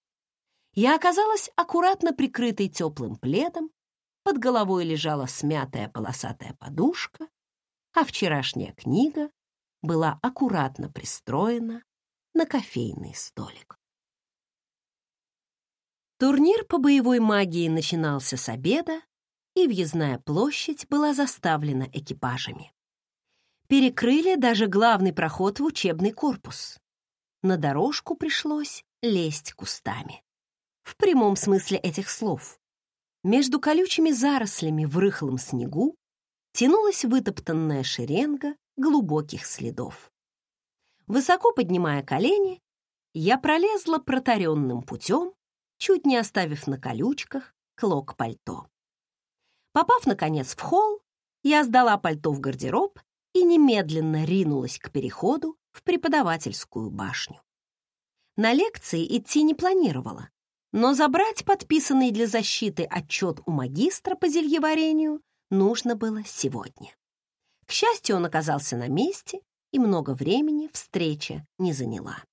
B: Я оказалась аккуратно прикрытой теплым пледом, под головой лежала смятая полосатая подушка, а вчерашняя книга была аккуратно пристроена на кофейный столик. Турнир по боевой магии начинался с обеда, и въездная площадь была заставлена экипажами. Перекрыли даже главный проход в учебный корпус. На дорожку пришлось лезть кустами. В прямом смысле этих слов. Между колючими зарослями в рыхлом снегу тянулась вытоптанная шеренга глубоких следов. Высоко поднимая колени, я пролезла протаренным путем, чуть не оставив на колючках клок пальто. Попав, наконец, в холл, я сдала пальто в гардероб и немедленно ринулась к переходу в преподавательскую башню. На лекции идти не планировала, но забрать подписанный для защиты отчет у магистра по зельеварению нужно было сегодня. К счастью, он оказался на месте, и много времени встреча не заняла.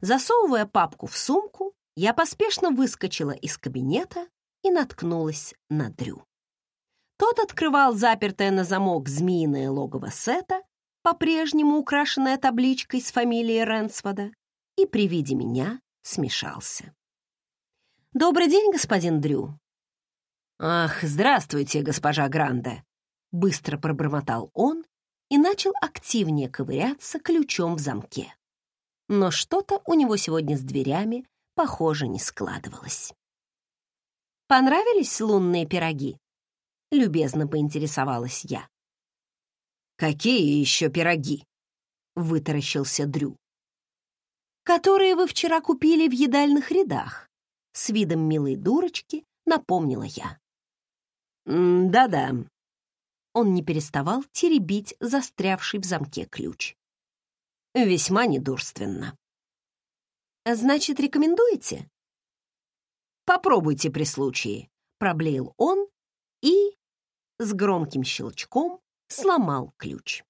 B: Засовывая папку в сумку, я поспешно выскочила из кабинета и наткнулась на Дрю. Тот открывал запертое на замок змеиное логово Сета, по-прежнему украшенное табличкой с фамилией Ренсвода, и при виде меня смешался. «Добрый день, господин Дрю». «Ах, здравствуйте, госпожа Гранде», — быстро пробормотал он и начал активнее ковыряться ключом в замке. Но что-то у него сегодня с дверями, похоже, не складывалось. «Понравились лунные пироги?» — любезно поинтересовалась я. «Какие еще пироги?» — вытаращился Дрю. «Которые вы вчера купили в едальных рядах», — с видом милой дурочки напомнила я. «Да-да». Он не переставал теребить застрявший в замке ключ. «Весьма недурственно». «Значит, рекомендуете?» Попробуйте при случае», — проблеял он и с громким щелчком сломал ключ.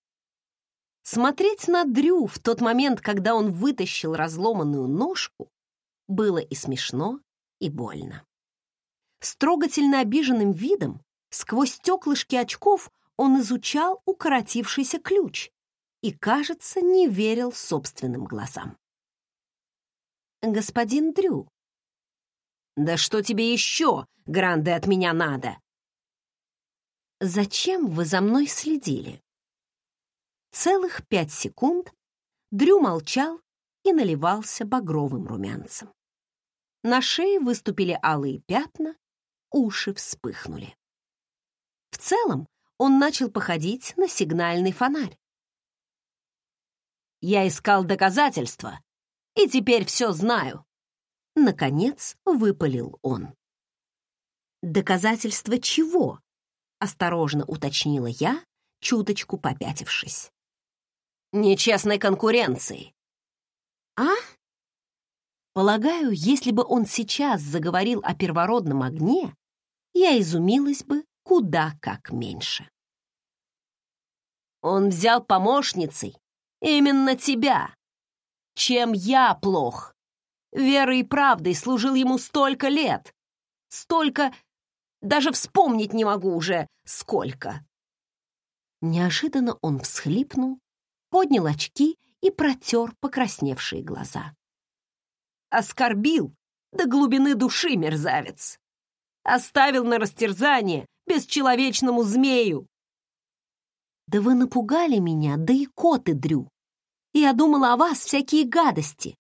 B: Смотреть на Дрю в тот момент, когда он вытащил разломанную ножку, было и смешно, и больно. С трогательно обиженным видом сквозь стеклышки очков он изучал укоротившийся ключ и, кажется, не верил собственным глазам. «Господин Дрю», «Да что тебе еще, Гранде, от меня надо?» «Зачем вы за мной следили?» Целых пять секунд Дрю молчал и наливался багровым румянцем. На шее выступили алые пятна, уши вспыхнули. В целом он начал походить на сигнальный фонарь. «Я искал доказательства, и теперь все знаю», Наконец выпалил он. «Доказательство чего?» — осторожно уточнила я, чуточку попятившись. «Нечестной конкуренции». «А?» Полагаю, если бы он сейчас заговорил о первородном огне, я изумилась бы куда как меньше. Он взял помощницей именно тебя. Чем я плох? верой и правдой служил ему столько лет. Столько... Даже вспомнить не могу уже, сколько. Неожиданно он всхлипнул, поднял очки и протер покрасневшие глаза. Оскорбил до глубины души мерзавец. Оставил на растерзание бесчеловечному змею. Да вы напугали меня, да и коты, Дрю. Я думала о вас всякие гадости.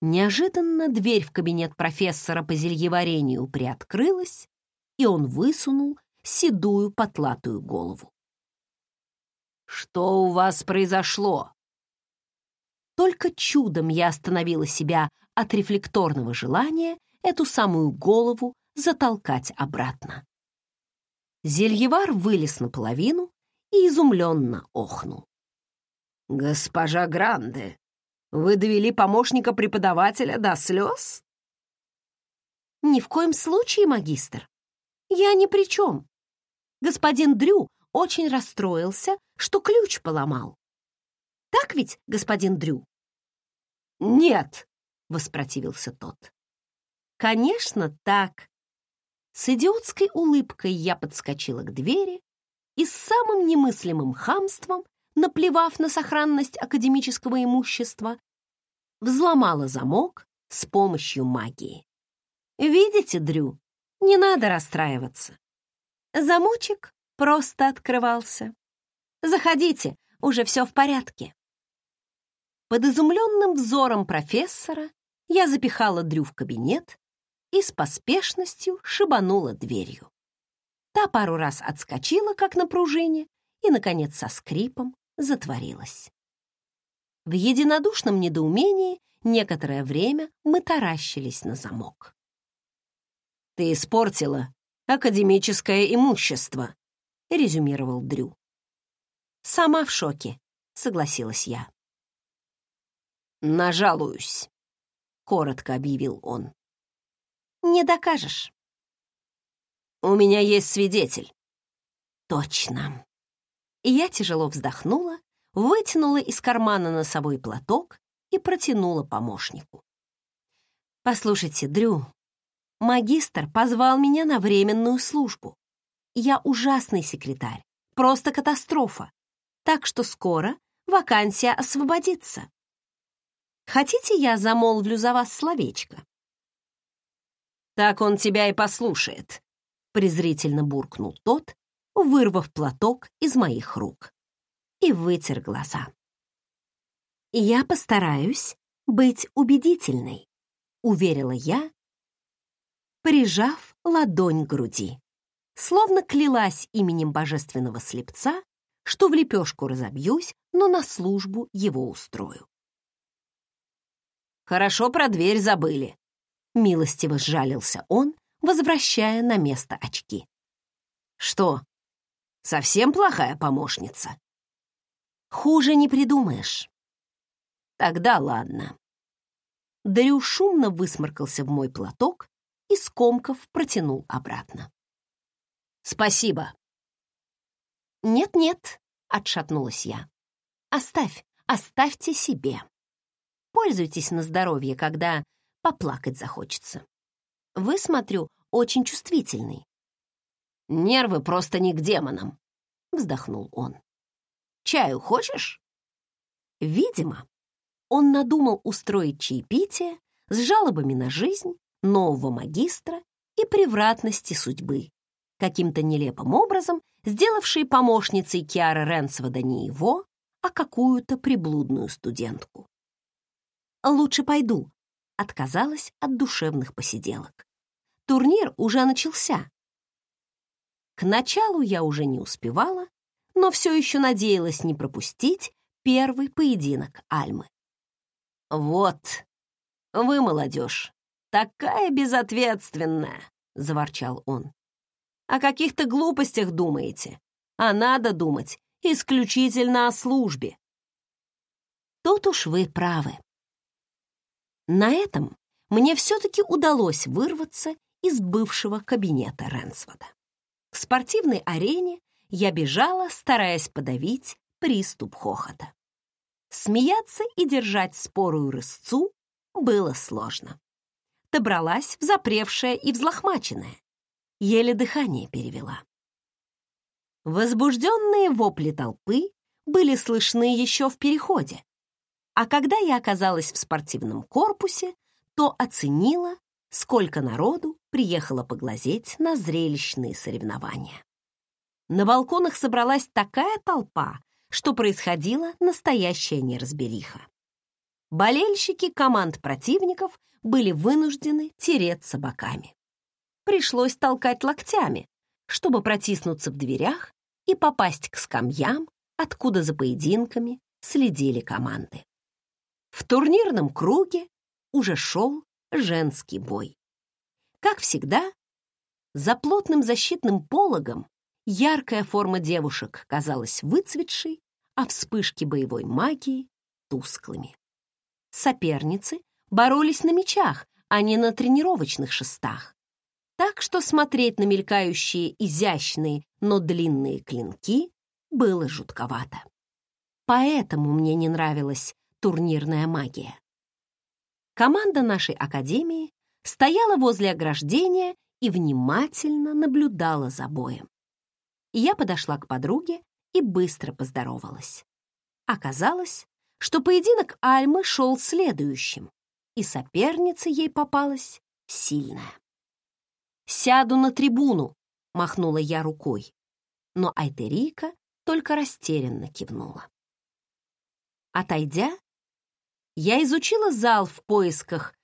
B: Неожиданно дверь в кабинет профессора по зельеварению приоткрылась, и он высунул седую потлатую голову. «Что у вас произошло?»
A: Только чудом я остановила себя от рефлекторного желания эту самую голову затолкать обратно. Зельевар вылез наполовину и изумленно охнул.
B: «Госпожа Гранде, вы довели помощника преподавателя до слез?»
A: «Ни в коем случае, магистр. Я ни при чем. Господин Дрю очень расстроился, что ключ поломал. Так ведь, господин Дрю?»
B: «Нет», — воспротивился тот.
A: «Конечно, так». С идиотской улыбкой я подскочила к двери и с самым немыслимым хамством, наплевав на сохранность академического имущества, взломала замок с помощью магии. Видите, Дрю, не надо расстраиваться. Замочек просто открывался. Заходите, уже все в порядке. Под изумленным взором профессора я запихала Дрю в кабинет и с поспешностью шибанула дверью. Та пару раз отскочила, как на пружине, и, наконец, со скрипом затворилась. В единодушном недоумении некоторое время мы таращились на замок.
B: «Ты испортила академическое имущество», — резюмировал Дрю.
A: «Сама в шоке», — согласилась я.
B: «Нажалуюсь», — коротко объявил он.
A: «Не докажешь».
B: «У меня есть свидетель».
A: «Точно». Я тяжело вздохнула, вытянула из кармана носовой платок и протянула помощнику. «Послушайте, Дрю, магистр позвал меня на временную службу. Я ужасный секретарь, просто катастрофа. Так что скоро вакансия освободится. Хотите, я замолвлю за вас словечко?»
B: «Так он тебя и послушает», — презрительно буркнул тот, вырвав платок из моих рук, и вытер глаза.
A: «Я постараюсь быть убедительной», — уверила я, прижав ладонь к груди, словно клялась именем божественного слепца, что в лепешку разобьюсь, но на службу его устрою.
B: Хорошо про дверь забыли.
A: Милостиво сжалился он, возвращая на место очки.
B: Что, совсем плохая помощница?
A: Хуже не придумаешь.
B: Тогда ладно.
A: Дрю шумно высморкался в мой платок и скомков протянул обратно.
B: «Спасибо».
A: «Нет-нет», — отшатнулась я. «Оставь, оставьте себе». Пользуйтесь на здоровье, когда поплакать захочется. Вы, смотрю, очень чувствительный.
B: Нервы просто не к демонам, вздохнул он. Чаю хочешь?
A: Видимо, он надумал устроить чаепитие с жалобами на жизнь нового магистра и превратности судьбы, каким-то нелепым образом сделавшей помощницей Киара Ренсвода не его, а какую-то приблудную студентку. «Лучше пойду», — отказалась от душевных посиделок. Турнир уже начался. К началу я уже не успевала, но все еще надеялась не пропустить первый поединок Альмы.
B: «Вот, вы, молодежь, такая безответственная!» — заворчал он. «О каких-то глупостях думаете, а надо думать исключительно о службе».
A: Тут уж вы правы. На этом мне все-таки удалось вырваться из бывшего кабинета Ренсвода. К спортивной арене я бежала, стараясь подавить приступ хохота. Смеяться и держать спорую рысцу было сложно. Добралась в запревшее и взлохмаченное. Еле дыхание перевела. Возбужденные вопли толпы были слышны еще в переходе, а когда я оказалась в спортивном корпусе, то оценила, сколько народу приехало поглазеть на зрелищные соревнования. На балконах собралась такая толпа, что происходила настоящая неразбериха. Болельщики команд противников были вынуждены тереться боками. Пришлось толкать локтями, чтобы протиснуться в дверях и попасть к скамьям, откуда за поединками следили команды.
B: В турнирном круге уже шел женский бой. Как всегда, за плотным защитным пологом яркая форма девушек казалась выцветшей, а вспышки боевой магии — тусклыми. Соперницы боролись на мечах, а не на тренировочных шестах. Так что смотреть на мелькающие изящные, но длинные клинки было жутковато. Поэтому мне не нравилась турнирная магия. Команда нашей академии стояла возле ограждения и внимательно наблюдала за боем. Я подошла к подруге и быстро поздоровалась. Оказалось, что поединок Альмы шел следующим, и соперница ей попалась сильная. «Сяду на трибуну», — махнула я рукой, но Айтерика только растерянно кивнула. Отойдя, я изучила зал в поисках.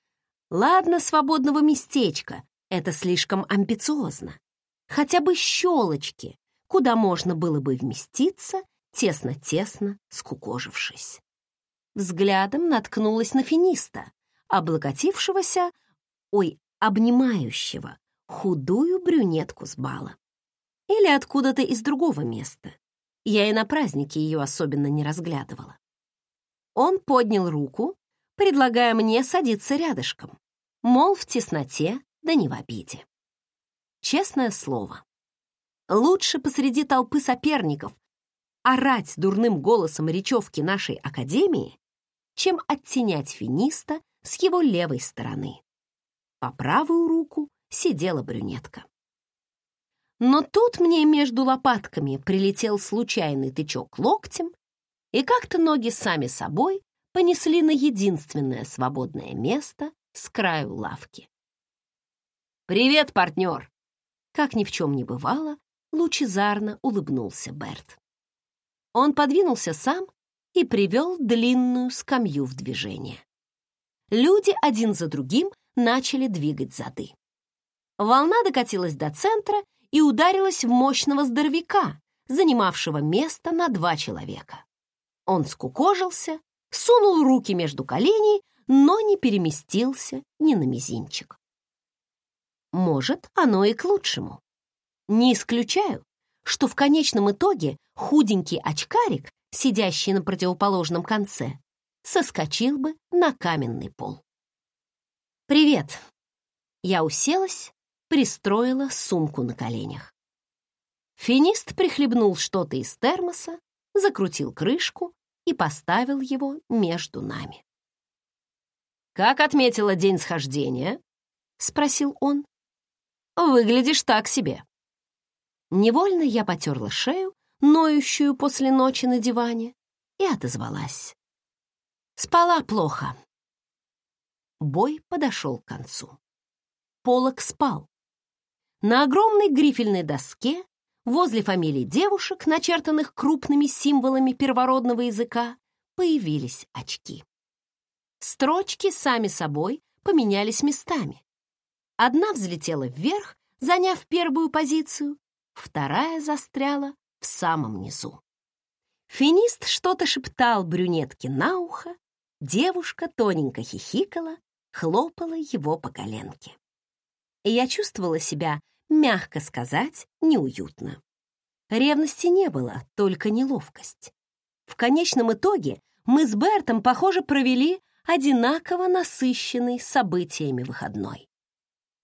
B: Ладно, свободного местечка, это слишком амбициозно. Хотя бы щелочки, куда можно было бы вместиться, тесно-тесно скукожившись. Взглядом наткнулась на финиста, облокотившегося, ой, обнимающего, худую брюнетку с бала. Или откуда-то из другого места. Я и на празднике ее особенно не разглядывала. Он поднял руку, предлагая мне садиться рядышком, мол, в тесноте, да не в обиде. Честное слово, лучше посреди толпы соперников орать дурным голосом речевки нашей академии, чем оттенять финиста с его левой стороны. По правую руку сидела брюнетка. Но тут мне между лопатками прилетел случайный тычок локтем, и как-то ноги сами собой понесли на единственное свободное место с краю лавки. «Привет, партнер!» Как ни в чем не бывало, лучезарно улыбнулся Берт. Он подвинулся сам и привел длинную скамью в движение. Люди один за другим начали двигать зады. Волна докатилась до центра и ударилась в мощного здоровяка, занимавшего место на два человека. Он скукожился, сунул руки между коленей, но не переместился ни на мизинчик. Может, оно и к лучшему. Не исключаю, что в конечном итоге худенький очкарик, сидящий на противоположном конце, соскочил бы на каменный пол. «Привет!» Я уселась, пристроила сумку на коленях. Финист прихлебнул что-то из термоса, закрутил крышку и поставил его между нами. «Как отметила день схождения?» — спросил он. «Выглядишь так себе». Невольно я потерла шею, ноющую после ночи на диване, и отозвалась. Спала плохо. Бой подошел к концу. Полок спал. На огромной грифельной доске возле фамилий девушек, начертанных крупными символами первородного языка, появились очки. Строчки сами собой поменялись местами. Одна взлетела вверх, заняв первую позицию, вторая застряла в самом низу. Финист что-то шептал брюнетке на ухо, девушка тоненько хихикала, хлопала его по коленке. И я чувствовала себя мягко сказать, неуютно. Ревности не было, только неловкость. В конечном итоге мы с Бертом, похоже, провели одинаково насыщенный событиями выходной.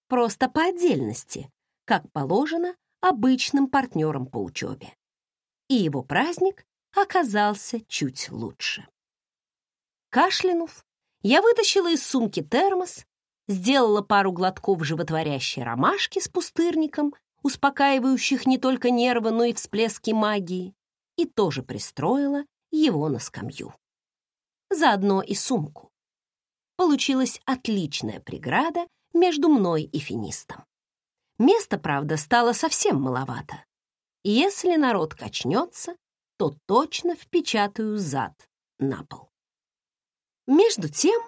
B: Просто по отдельности, как положено обычным партнерам по учебе. И его праздник оказался чуть лучше. Кашлянув, я вытащила из сумки термос сделала пару глотков животворящей ромашки с пустырником, успокаивающих не только нервы, но и всплески магии, и тоже пристроила его на скамью. Заодно и сумку. Получилась отличная преграда между мной и финистом. Места, правда, стало совсем маловато. Если народ качнется, то точно впечатаю зад на пол. Между тем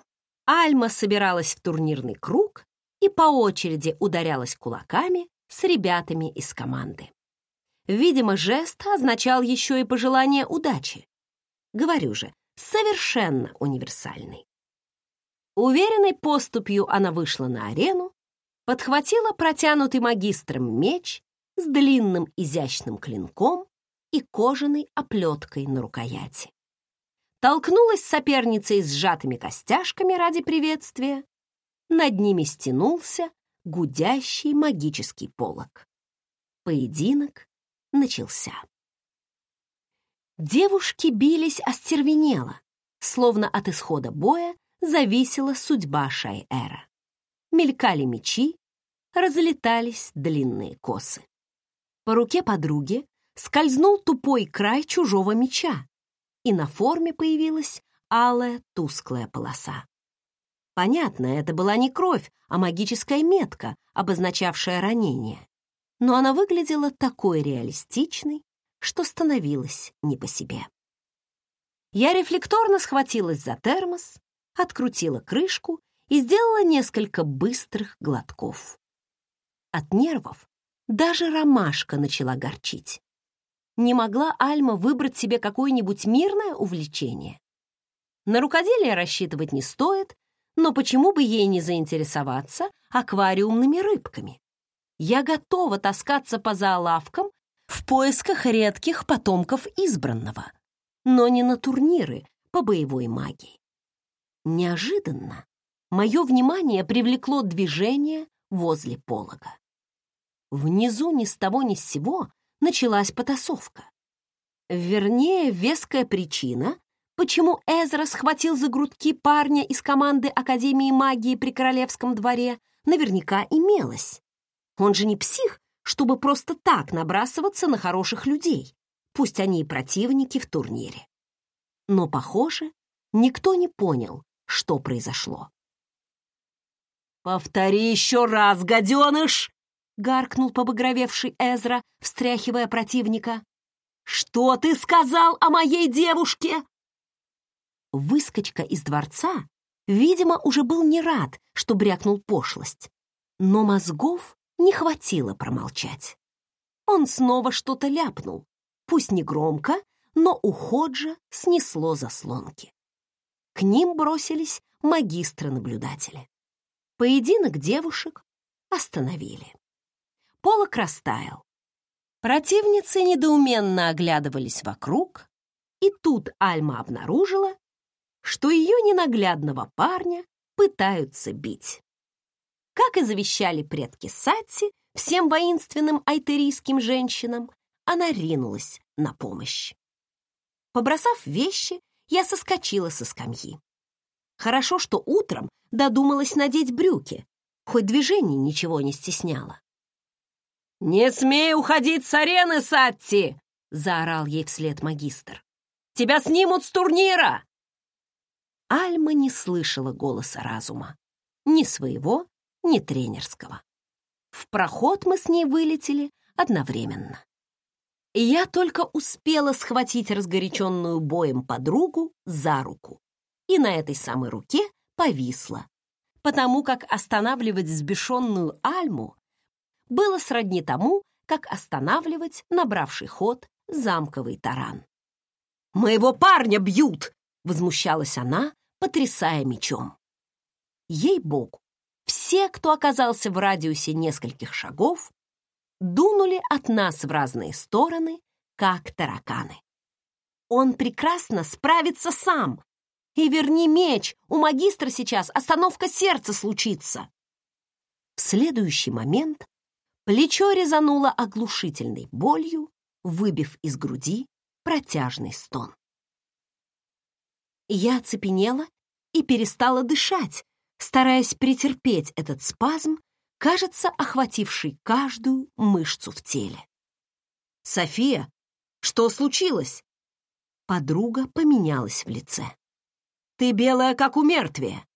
B: Альма собиралась в турнирный круг и по очереди ударялась кулаками с ребятами из команды. Видимо, жест означал еще и пожелание удачи. Говорю же, совершенно универсальной. Уверенной поступью она вышла на арену, подхватила протянутый магистром меч с длинным изящным клинком и кожаной оплеткой на рукояти. Толкнулась соперницей с сжатыми костяшками ради приветствия. Над ними стянулся гудящий магический полог. Поединок начался. Девушки бились остервенело, словно от исхода боя зависела судьба Шайэра. Мелькали мечи, разлетались длинные косы. По руке подруги скользнул тупой край чужого меча, и на форме появилась алая тусклая полоса. Понятно, это была не кровь, а магическая метка, обозначавшая ранение. Но она выглядела такой реалистичной, что становилась не по себе. Я рефлекторно схватилась за термос, открутила крышку и сделала несколько быстрых глотков. От нервов даже ромашка начала горчить. Не могла Альма выбрать себе какое-нибудь мирное увлечение? На рукоделие рассчитывать не стоит, но почему бы ей не заинтересоваться аквариумными рыбками? Я готова таскаться по зоолавкам в поисках редких потомков избранного, но не на турниры по боевой магии. Неожиданно мое внимание привлекло движение возле полога. Внизу ни с того ни с сего началась потасовка. Вернее, веская причина почему Эзра схватил за грудки парня из команды Академии магии при королевском дворе, наверняка имелось. Он же не псих, чтобы просто так набрасываться на хороших людей, пусть они и противники в турнире. Но, похоже, никто не понял, что произошло. «Повтори еще раз, гаденыш!» — гаркнул побагровевший Эзра, встряхивая противника. «Что ты сказал о моей девушке?» выскочка из дворца, видимо, уже был не рад, что брякнул пошлость. Но мозгов не хватило промолчать. Он снова что-то ляпнул, пусть не громко, но у Ходжа снесло заслонки. К ним бросились магистры-наблюдатели. Поединок девушек остановили. Полок растаял. Противницы недоуменно оглядывались вокруг, и тут Альма обнаружила, что ее ненаглядного парня пытаются бить. Как и завещали предки Сатти, всем воинственным айтерийским женщинам, она ринулась на помощь. Побросав вещи, я соскочила со скамьи. Хорошо, что утром додумалась надеть брюки, хоть движение ничего не стесняло. «Не смей уходить с арены, Сатти!» — заорал ей вслед магистр. «Тебя снимут с турнира!» Альма не слышала голоса разума. Ни своего, ни тренерского. В проход мы с ней вылетели одновременно. Я только успела схватить разгоряченную боем подругу за руку. И на этой самой руке повисла, потому как останавливать взбешенную Альму было сродни тому, как останавливать набравший ход замковый таран. «Моего парня бьют!» возмущалась она, потрясая мечом. Ей-богу, все, кто оказался в радиусе нескольких шагов, дунули от нас в разные стороны, как тараканы. Он прекрасно справится сам. И верни меч, у магистра сейчас остановка сердца случится. В следующий момент плечо резануло оглушительной болью, выбив из груди протяжный стон. Я оцепенела и перестала дышать, стараясь претерпеть этот спазм, кажется, охвативший каждую мышцу в теле. «София, что случилось?» Подруга поменялась в лице. «Ты белая, как у мертвия.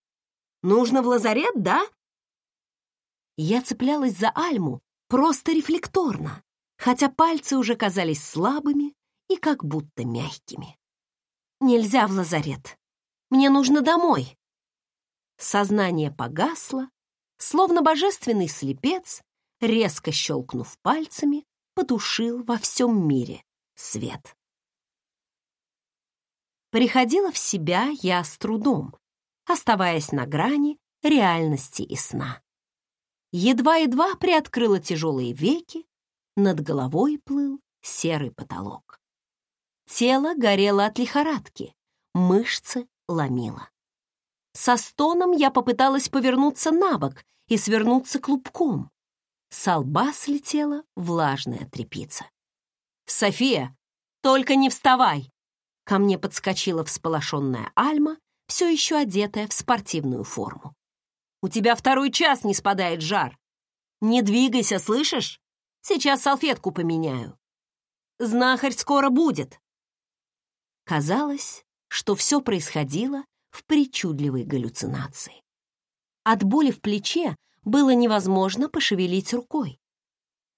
B: Нужно в лазарет, да?» Я цеплялась за Альму просто рефлекторно, хотя пальцы уже казались слабыми и как будто мягкими. Нельзя в лазарет. Мне нужно домой. Сознание погасло, словно божественный слепец, резко щелкнув пальцами, потушил во всем мире свет. Приходила в себя я с трудом, оставаясь на грани реальности и сна. Едва-едва приоткрыла тяжелые веки, над головой плыл серый потолок. Тело горело от лихорадки, мышцы ломило. Со стоном я попыталась повернуться на бок и свернуться клубком. С лба слетела влажная тряпица. «София, только не вставай!» Ко мне подскочила всполошенная Альма, все еще одетая в спортивную форму. «У тебя второй час не спадает жар. Не двигайся, слышишь? Сейчас салфетку поменяю. Знахарь скоро будет!» Казалось, что все происходило в причудливой галлюцинации. От боли в плече было невозможно пошевелить рукой.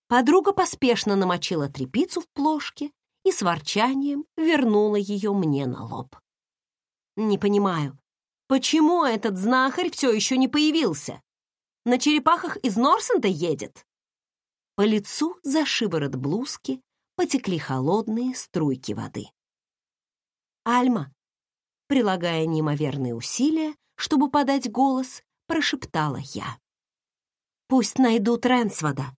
B: Подруга поспешно намочила тряпицу в плошке и с ворчанием вернула ее мне на лоб. «Не понимаю, почему этот знахарь все еще не появился? На черепахах из Норсенда едет?» По лицу за шиворот блузки потекли холодные струйки воды. «Альма», прилагая неимоверные усилия, чтобы подать голос, прошептала я. «Пусть найдут Ренсвода».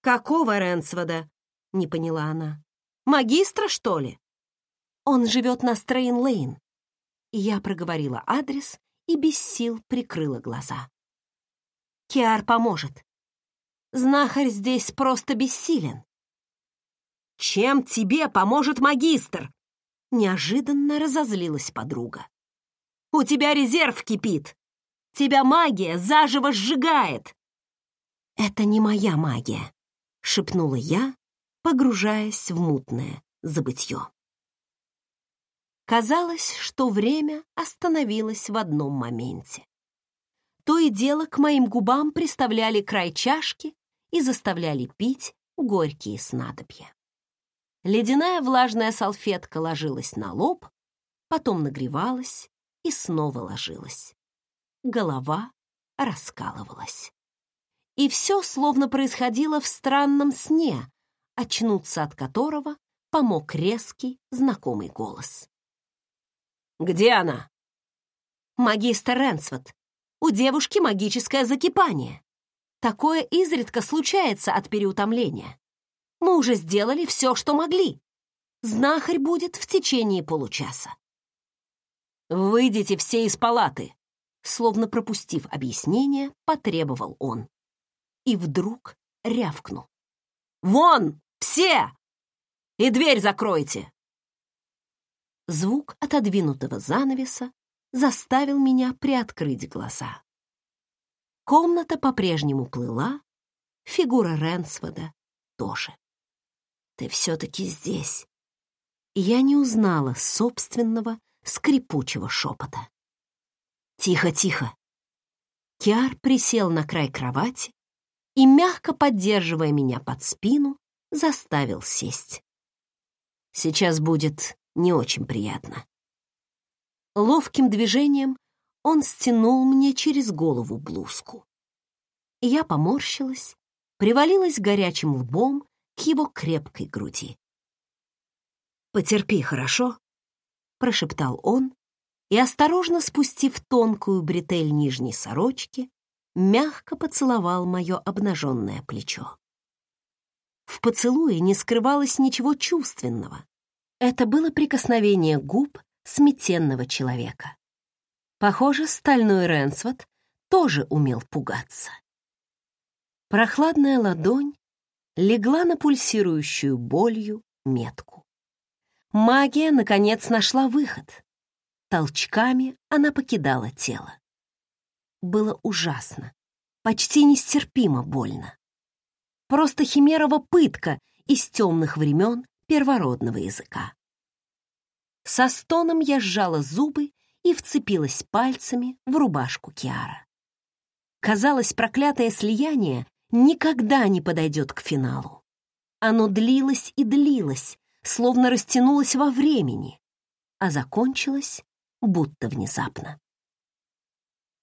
B: «Какого Ренсвода?» — не поняла она. «Магистра, что ли?» «Он живет на Стрейн-Лейн». Я проговорила адрес и без сил прикрыла глаза. «Киар поможет. Знахарь здесь просто бессилен». «Чем тебе поможет магистр?» Неожиданно разозлилась подруга. «У тебя резерв кипит! Тебя магия заживо сжигает!» «Это не моя магия», — шепнула я, погружаясь в мутное забытье. Казалось, что время остановилось в одном моменте. То и дело к моим губам приставляли край чашки и заставляли пить горькие снадобья. Ледяная влажная салфетка ложилась на лоб, потом нагревалась и снова ложилась. Голова раскалывалась. И все словно происходило в странном сне, очнуться от которого помог резкий, знакомый голос. «Где она?» «Магистр Ренсвот. У девушки магическое закипание. Такое изредка случается от переутомления. Мы уже сделали все, что могли. Знахарь будет в течение получаса. «Выйдите все из палаты!» Словно пропустив объяснение, потребовал он. И вдруг рявкнул. «Вон! Все! И дверь закройте!» Звук отодвинутого занавеса заставил меня приоткрыть глаза. Комната по-прежнему плыла, фигура Ренсвода тоже ты все-таки здесь. я не узнала собственного скрипучего шепота. Тихо, тихо. Киар присел на край кровати и, мягко поддерживая меня под спину, заставил сесть. Сейчас будет не очень приятно. Ловким движением он стянул мне через голову блузку. Я поморщилась, привалилась горячим лбом к его крепкой груди. «Потерпи, хорошо?» — прошептал он и, осторожно спустив тонкую бретель нижней сорочки, мягко поцеловал мое обнаженное плечо. В поцелуе не скрывалось ничего чувственного. Это было прикосновение губ сметенного человека. Похоже, стальной Ренсвот тоже умел пугаться. Прохладная ладонь легла на пульсирующую болью метку. Магия, наконец, нашла выход. Толчками она покидала тело. Было ужасно, почти нестерпимо больно. Просто химерова пытка из темных времен первородного языка. Со стоном я сжала зубы и вцепилась пальцами в рубашку Киара. Казалось, проклятое слияние никогда не подойдет к финалу. Оно длилось и длилось, словно растянулось во времени, а закончилось будто внезапно.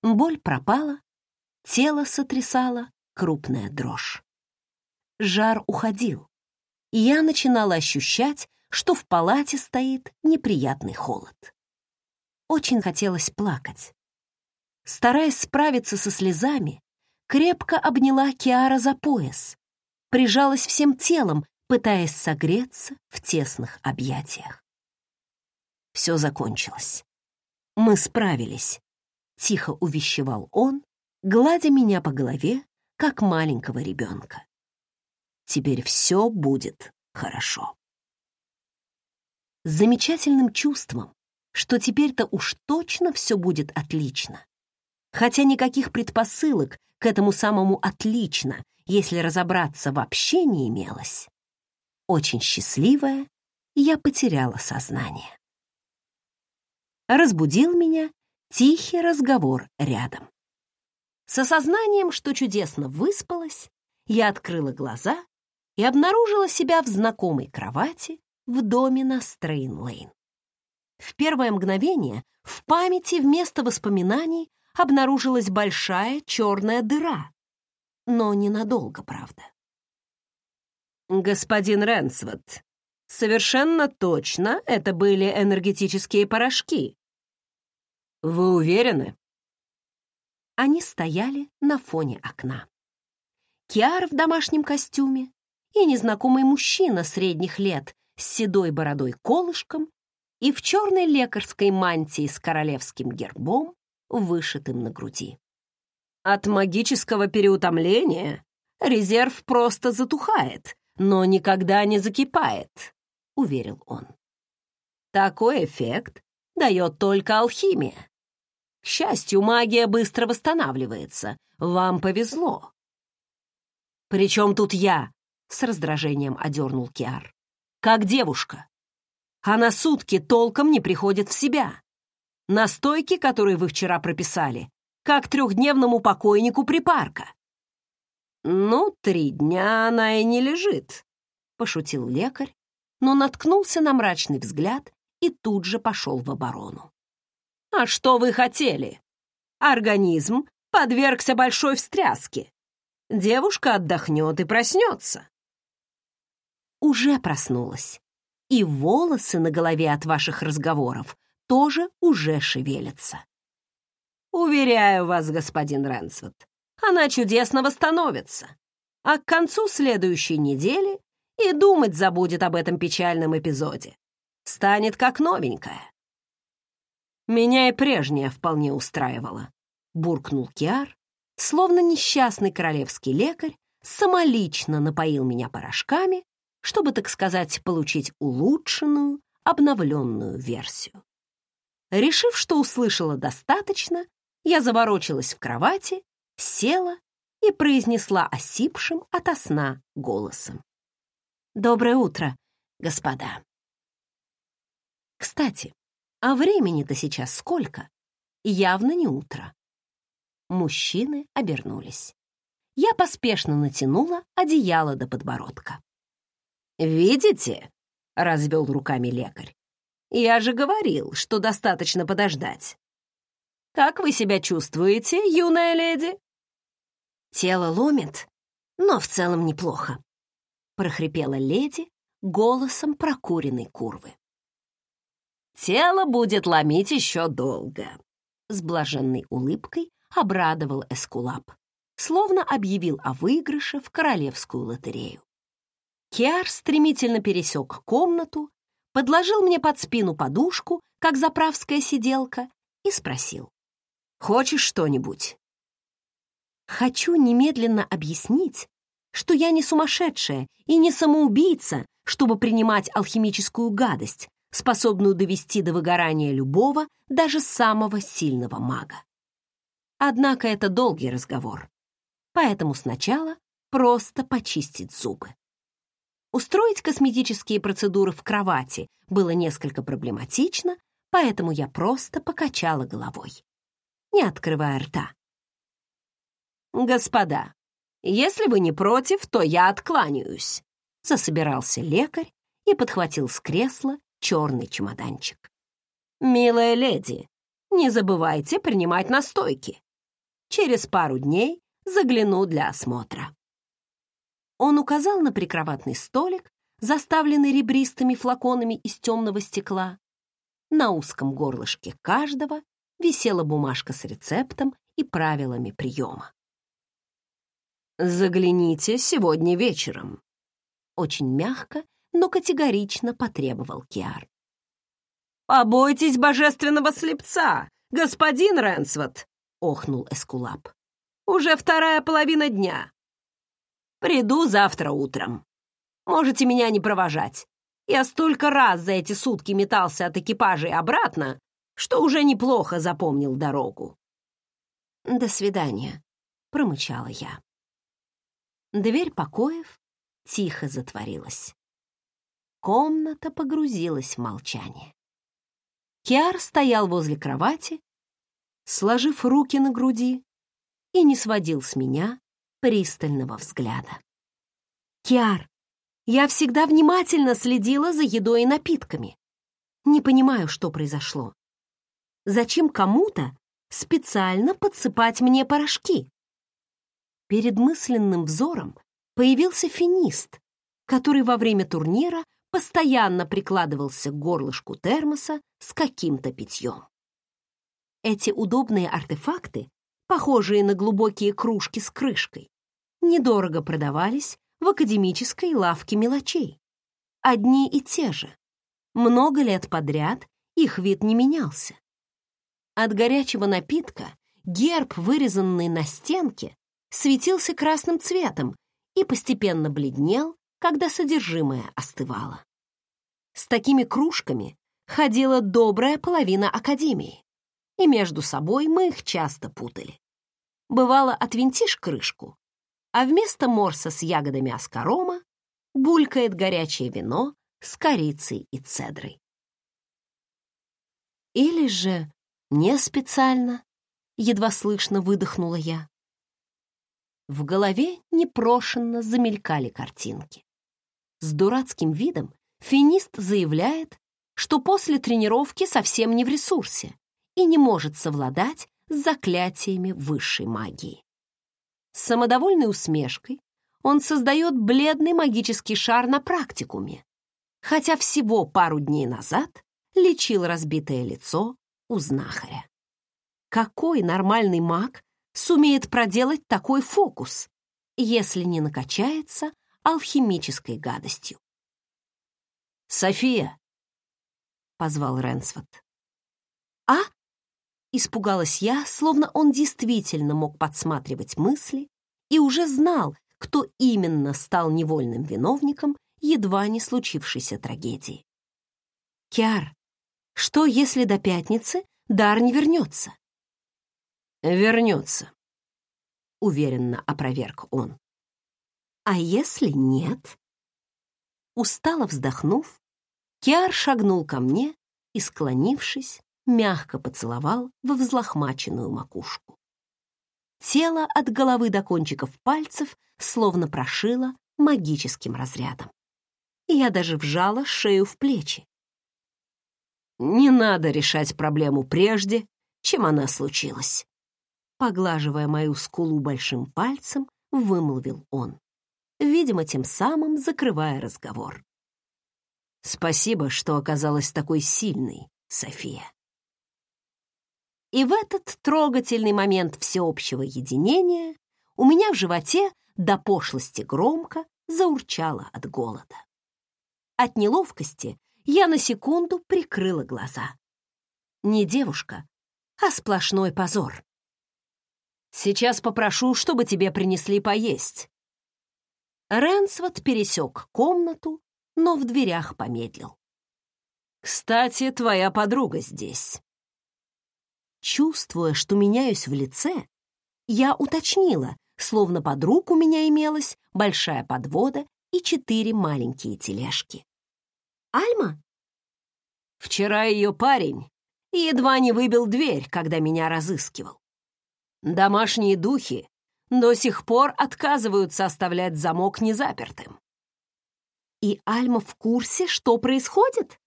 B: Боль пропала, тело сотрясало крупная дрожь. Жар уходил, я начинала ощущать,
A: что в палате стоит неприятный холод. Очень хотелось плакать. Стараясь справиться со слезами, крепко обняла Киара за пояс, прижалась всем телом, пытаясь согреться в тесных объятиях. Все закончилось. Мы справились, тихо увещевал он, гладя меня по голове, как маленького ребенка. Теперь все будет хорошо. С замечательным чувством, что теперь-то уж точно все будет отлично. Хотя никаких предпосылок к этому самому «отлично», если разобраться, вообще не имелось. Очень счастливая, я потеряла сознание. Разбудил меня тихий разговор рядом. С осознанием, что чудесно выспалась, я открыла глаза и обнаружила себя в знакомой кровати в доме на Стрейн-Лейн. В первое мгновение в памяти вместо воспоминаний обнаружилась большая черная дыра, но ненадолго, правда.
B: «Господин Ренсвот, совершенно точно это были энергетические порошки. Вы уверены?»
A: Они стояли на фоне окна. Киар в домашнем костюме и незнакомый мужчина средних лет с седой бородой-колышком и в черной лекарской мантии с королевским гербом, вышитым на груди.
B: От магического переутомления резерв просто затухает, но никогда не закипает, уверил он. Такой эффект дает только алхимия. К счастью, магия быстро восстанавливается. Вам повезло. «Причем тут я?» — с раздражением одернул Киар. «Как девушка. А на сутки толком не приходит в себя. Настойки, которые вы вчера прописали, как трехдневному покойнику припарка». «Ну, три дня она и не лежит», — пошутил лекарь, но наткнулся на мрачный взгляд и тут же пошел в оборону. А что вы хотели? Организм подвергся большой встряске. Девушка отдохнет и проснется.
A: Уже проснулась. И волосы на голове от ваших разговоров тоже уже шевелятся.
B: Уверяю вас, господин Ренсвуд, она чудесно восстановится. А к концу следующей недели и думать забудет об этом печальном эпизоде. Станет как новенькая. Меня и прежняя вполне устраивала, буркнул Киар, словно несчастный королевский лекарь самолично напоил меня порошками, чтобы, так сказать, получить улучшенную, обновленную версию. Решив, что услышала достаточно, я заворочилась в кровати, села и произнесла осипшим ото сна голосом. «Доброе утро, господа». Кстати, а времени-то сейчас сколько? Явно не утро. Мужчины обернулись. Я поспешно натянула одеяло до подбородка. «Видите?» — развел руками лекарь. «Я же говорил, что достаточно подождать. Как вы себя чувствуете, юная леди?»
A: «Тело ломит, но в целом неплохо», — прохрипела леди голосом прокуренной курвы.
B: Тело будет ломить еще долго. С блаженной улыбкой обрадовал Эскулап, словно объявил о выигрыше в королевскую лотерею. Киар стремительно пересек комнату, подложил мне под спину подушку, как заправская сиделка, и спросил. «Хочешь что-нибудь?»
A: «Хочу немедленно объяснить, что я не сумасшедшая и не самоубийца, чтобы принимать алхимическую гадость, способную довести до выгорания любого, даже самого сильного мага. Однако это долгий разговор, поэтому сначала просто почистить зубы. Устроить косметические процедуры в кровати было несколько проблематично, поэтому я просто покачала головой, не открывая рта.
B: «Господа, если вы не против, то я откланяюсь», засобирался лекарь и подхватил с кресла черный чемоданчик. «Милая леди, не забывайте принимать настойки. Через пару дней загляну для осмотра».
A: Он указал на прикроватный столик, заставленный ребристыми флаконами из темного стекла. На узком горлышке каждого висела бумажка с рецептом и правилами приема. «Загляните сегодня вечером», — очень мягко, но категорично потребовал Киар.
B: «Побойтесь божественного слепца, господин Ренсвот!» — охнул Эскулап. «Уже вторая половина дня. Приду завтра утром. Можете меня не провожать. Я столько раз за эти сутки метался от экипажа и обратно, что уже неплохо запомнил дорогу».
A: «До свидания», — промычала я. Дверь покоев тихо затворилась. Комната погрузилась в молчание. Киар стоял возле кровати, сложив руки на груди, и не сводил с меня пристального взгляда. «Киар, я всегда внимательно следила за едой и напитками. Не понимаю, что произошло. Зачем кому-то специально подсыпать мне порошки?» Перед мысленным взором появился финист, который во время турнира постоянно прикладывался к горлышку термоса с каким-то питьем. Эти удобные артефакты, похожие на глубокие кружки с крышкой, недорого продавались в академической лавке мелочей. Одни и те же. Много лет подряд их вид не менялся. От горячего напитка герб, вырезанный на стенке, светился красным цветом и постепенно бледнел, когда содержимое остывало. С такими кружками ходила добрая половина академии, и между собой мы их часто путали. Бывало, отвинтишь крышку, а вместо морса с ягодами аскарома булькает горячее вино с корицей и цедрой. Или же не специально, едва слышно выдохнула я. В голове непрошенно замелькали картинки. С дурацким видом финист заявляет, что после тренировки совсем не в ресурсе и не может совладать с заклятиями высшей магии. С самодовольной усмешкой он создает бледный магический шар на практикуме, хотя всего пару дней назад лечил разбитое лицо у знахаря. Какой нормальный маг сумеет проделать такой фокус, если не накачается алхимической гадостью?
B: «София!» — позвал Ренсфорд.
A: «А?» — испугалась я, словно он действительно мог подсматривать мысли и уже знал, кто именно стал невольным виновником едва не случившейся трагедии. «Киар, что, если до пятницы дар не вернется?»
B: «Вернется», — уверенно опроверг он.
A: «А если нет?» Устало вздохнув, Киар шагнул ко мне и, склонившись, мягко поцеловал во взлохмаченную макушку. Тело от головы до кончиков пальцев словно прошило магическим разрядом. Я даже вжала шею в плечи.
B: «Не надо решать проблему прежде, чем она случилась»,
A: поглаживая мою скулу большим пальцем, вымолвил он видимо, тем самым закрывая разговор.
B: «Спасибо, что оказалась такой сильной, София».
A: И в этот трогательный момент всеобщего единения у меня в животе до пошлости громко заурчало от голода. От неловкости я на секунду прикрыла глаза. Не девушка, а сплошной позор.
B: «Сейчас попрошу, чтобы тебе принесли поесть»,
A: Ренсвот пересек комнату, но в дверях помедлил.
B: «Кстати, твоя подруга здесь».
A: Чувствуя, что меняюсь в лице, я уточнила, словно под рук у меня имелась большая подвода и четыре маленькие тележки. «Альма?»
B: «Вчера ее парень едва не выбил дверь, когда меня разыскивал. Домашние духи до сих пор отказываются оставлять замок незапертым.
A: И Альма в курсе, что происходит?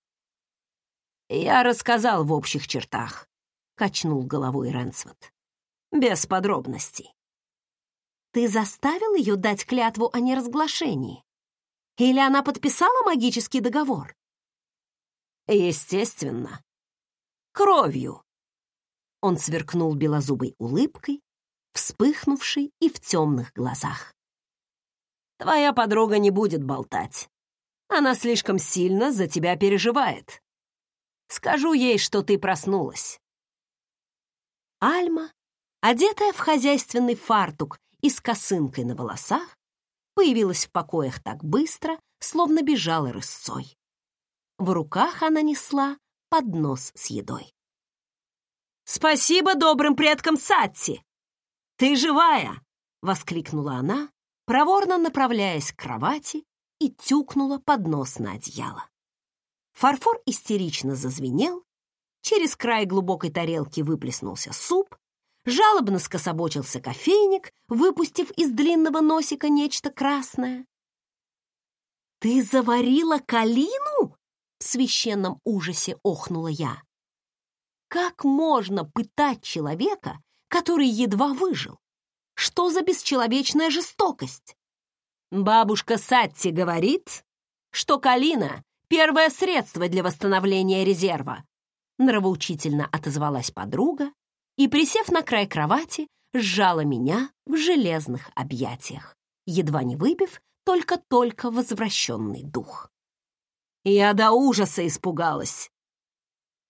B: Я рассказал в общих чертах, качнул головой Ренсвот. Без подробностей.
A: Ты заставил ее дать клятву о неразглашении?
B: Или она подписала магический договор?
A: Естественно. Кровью. Он сверкнул белозубой улыбкой, вспыхнувшей и в темных глазах. Твоя подруга не будет болтать. Она слишком сильно за тебя переживает. Скажу ей, что ты проснулась.
B: Альма, одетая в хозяйственный фартук и с косынкой на волосах, появилась в покоях так быстро, словно бежала рысцой. В руках она несла поднос с едой.
A: «Спасибо добрым предкам Сатти! Ты живая!» — воскликнула она, проворно направляясь к кровати и тюкнула поднос на одеяло. Фарфор истерично зазвенел, через край глубокой тарелки выплеснулся суп, жалобно скособочился кофейник, выпустив из длинного носика нечто красное.
B: «Ты заварила калину?» — в священном ужасе охнула я. «Как можно пытать человека, который едва выжил? Что за бесчеловечная жестокость?»
A: Бабушка Сатти говорит, что калина — первое средство для восстановления резерва. Нравоучительно отозвалась подруга и, присев на край кровати, сжала меня в железных объятиях, едва не выбив только-только возвращенный дух. Я до ужаса испугалась.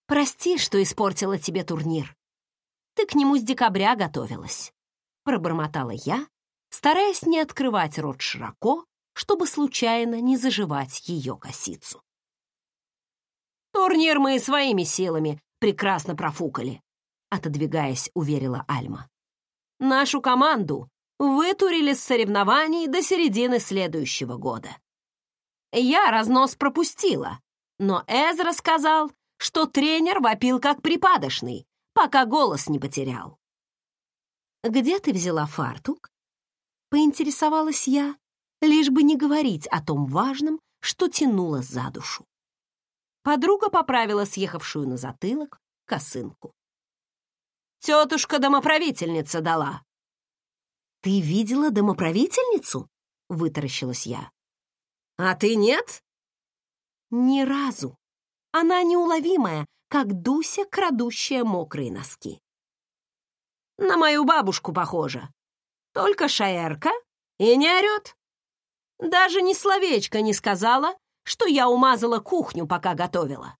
B: «Прости, что испортила тебе турнир. Ты к нему с декабря готовилась», — пробормотала я, стараясь не открывать рот широко, чтобы случайно не заживать ее косицу.
A: «Турнир мы своими силами прекрасно профукали», отодвигаясь, уверила Альма. «Нашу команду вытурили с соревнований до середины следующего года. Я разнос пропустила, но Эзра сказал, что тренер вопил как припадочный, пока голос не потерял.
B: «Где ты взяла фартук?» Поинтересовалась я, лишь бы не говорить о том важном, что тянуло за душу. Подруга поправила съехавшую на затылок косынку.
A: Тетушка-домоправительница дала».
B: «Ты видела домоправительницу?» — вытаращилась я.
A: «А ты нет?»
B: «Ни разу. Она неуловимая, как Дуся, крадущая мокрые носки».
A: «На мою бабушку похожа. Только шаерка и не орет. Даже ни словечко не сказала, что я умазала кухню, пока готовила.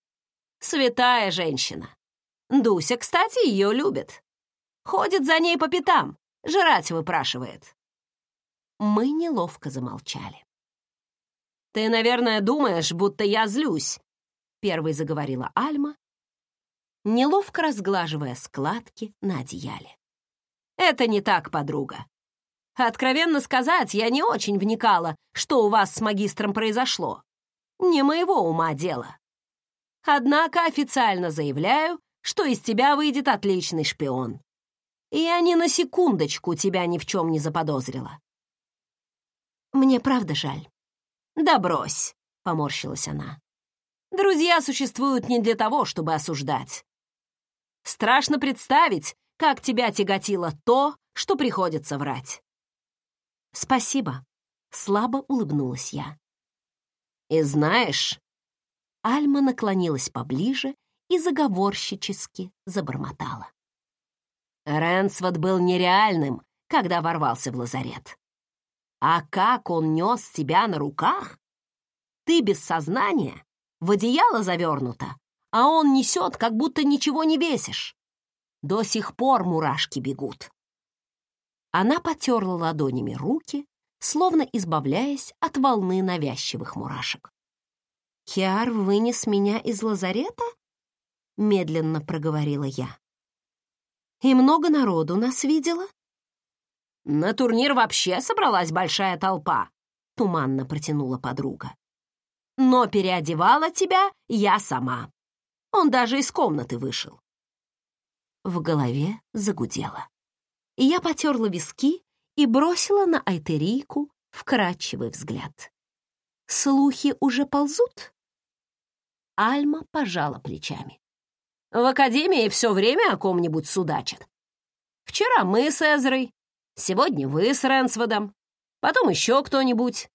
A: Святая женщина. Дуся, кстати, ее любит. Ходит за ней по пятам, жрать выпрашивает.
B: Мы неловко замолчали.
A: «Ты, наверное, думаешь, будто я злюсь», — первой заговорила Альма, неловко разглаживая складки на одеяле. «Это не так, подруга. Откровенно сказать, я не очень вникала, что у вас с магистром произошло. Не моего ума дело. Однако официально заявляю, что из тебя выйдет отличный шпион. Я ни на секундочку тебя ни в чем не заподозрила.
B: Мне правда жаль.
A: Да брось, поморщилась она. Друзья существуют не для того, чтобы осуждать. Страшно представить, как тебя тяготило то, что приходится врать.
B: Спасибо, слабо улыбнулась я.
A: И знаешь,
B: Альма наклонилась поближе и заговорщически забормотала.
A: Ренсвот был нереальным, когда ворвался в лазарет. А как он нес тебя на руках? Ты без сознания, в одеяло завернуто, а он несет, как будто ничего не весишь. До сих пор мурашки бегут.
B: Она потерла ладонями руки, словно избавляясь от волны навязчивых мурашек. «Киар вынес меня из лазарета?» — медленно проговорила я. «И много народу нас видела?»
A: «На турнир вообще собралась большая толпа», — туманно протянула подруга. «Но переодевала тебя я сама. Он даже из комнаты вышел».
B: В голове загудело. И я потерла виски и бросила на Айтерийку вкрадчивый взгляд. «Слухи уже ползут?» Альма пожала плечами.
A: В академии все время о ком-нибудь судачат. Вчера мы с Эзрой, сегодня вы с Ренсводом, потом еще кто-нибудь.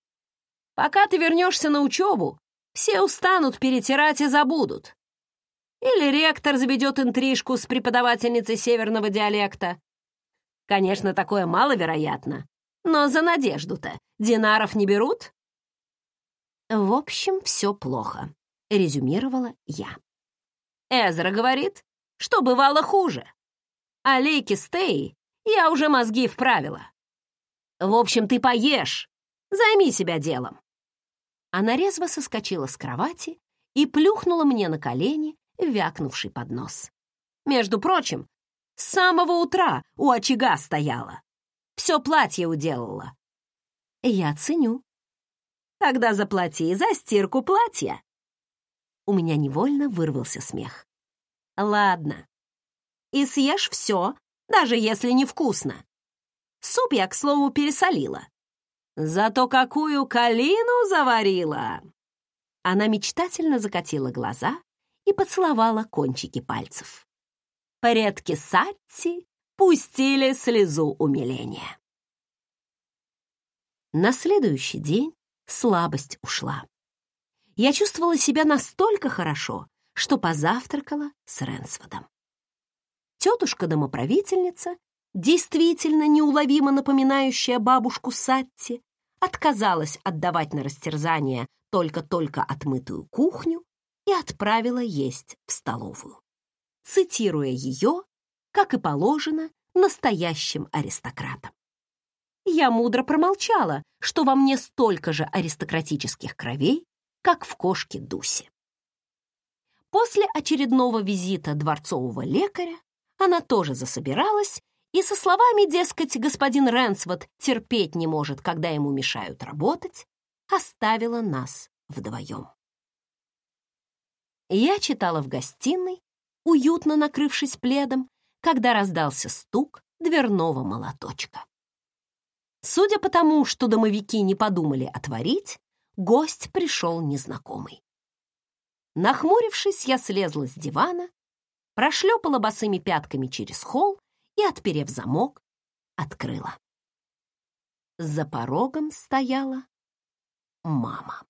B: Пока ты вернешься на учебу, все устанут перетирать и забудут. Или ректор заведет интрижку с преподавательницей северного диалекта. Конечно, такое маловероятно, но за надежду-то динаров не берут? В общем, все плохо, резюмировала я. Эзра говорит, что бывало хуже. А Лейки Стей я уже мозги вправила. В общем, ты поешь, займи себя делом. Она резво соскочила с кровати и плюхнула мне на колени, вякнувший под нос. Между прочим, с самого утра у очага стояла. Все платье уделала. Я ценю. Тогда заплати за стирку платья. У меня невольно вырвался смех. Ладно. И съешь все, даже если невкусно. Суп я, к слову, пересолила. Зато какую калину заварила! Она мечтательно закатила глаза и поцеловала кончики пальцев. Предки Сатти пустили слезу умиления. На следующий день слабость ушла. Я чувствовала себя настолько хорошо, что позавтракала с Ренсводом. Тетушка-домоправительница, действительно неуловимо напоминающая бабушку Сатти, отказалась отдавать на растерзание только-только отмытую кухню и отправила есть в столовую, цитируя ее, как и положено, настоящим аристократам. Я мудро промолчала, что во мне столько же аристократических кровей, как в кошке Дусе. После очередного визита дворцового лекаря она тоже засобиралась и со словами, дескать, господин Ренсвуд терпеть не может, когда ему мешают работать, оставила нас вдвоем. Я читала в гостиной, уютно накрывшись пледом, когда раздался стук дверного молоточка. Судя по тому, что домовики не подумали отворить, гость пришел незнакомый. Нахмурившись, я слезла с дивана, прошлепала босыми пятками через холл и, отперев замок, открыла. За порогом стояла мама.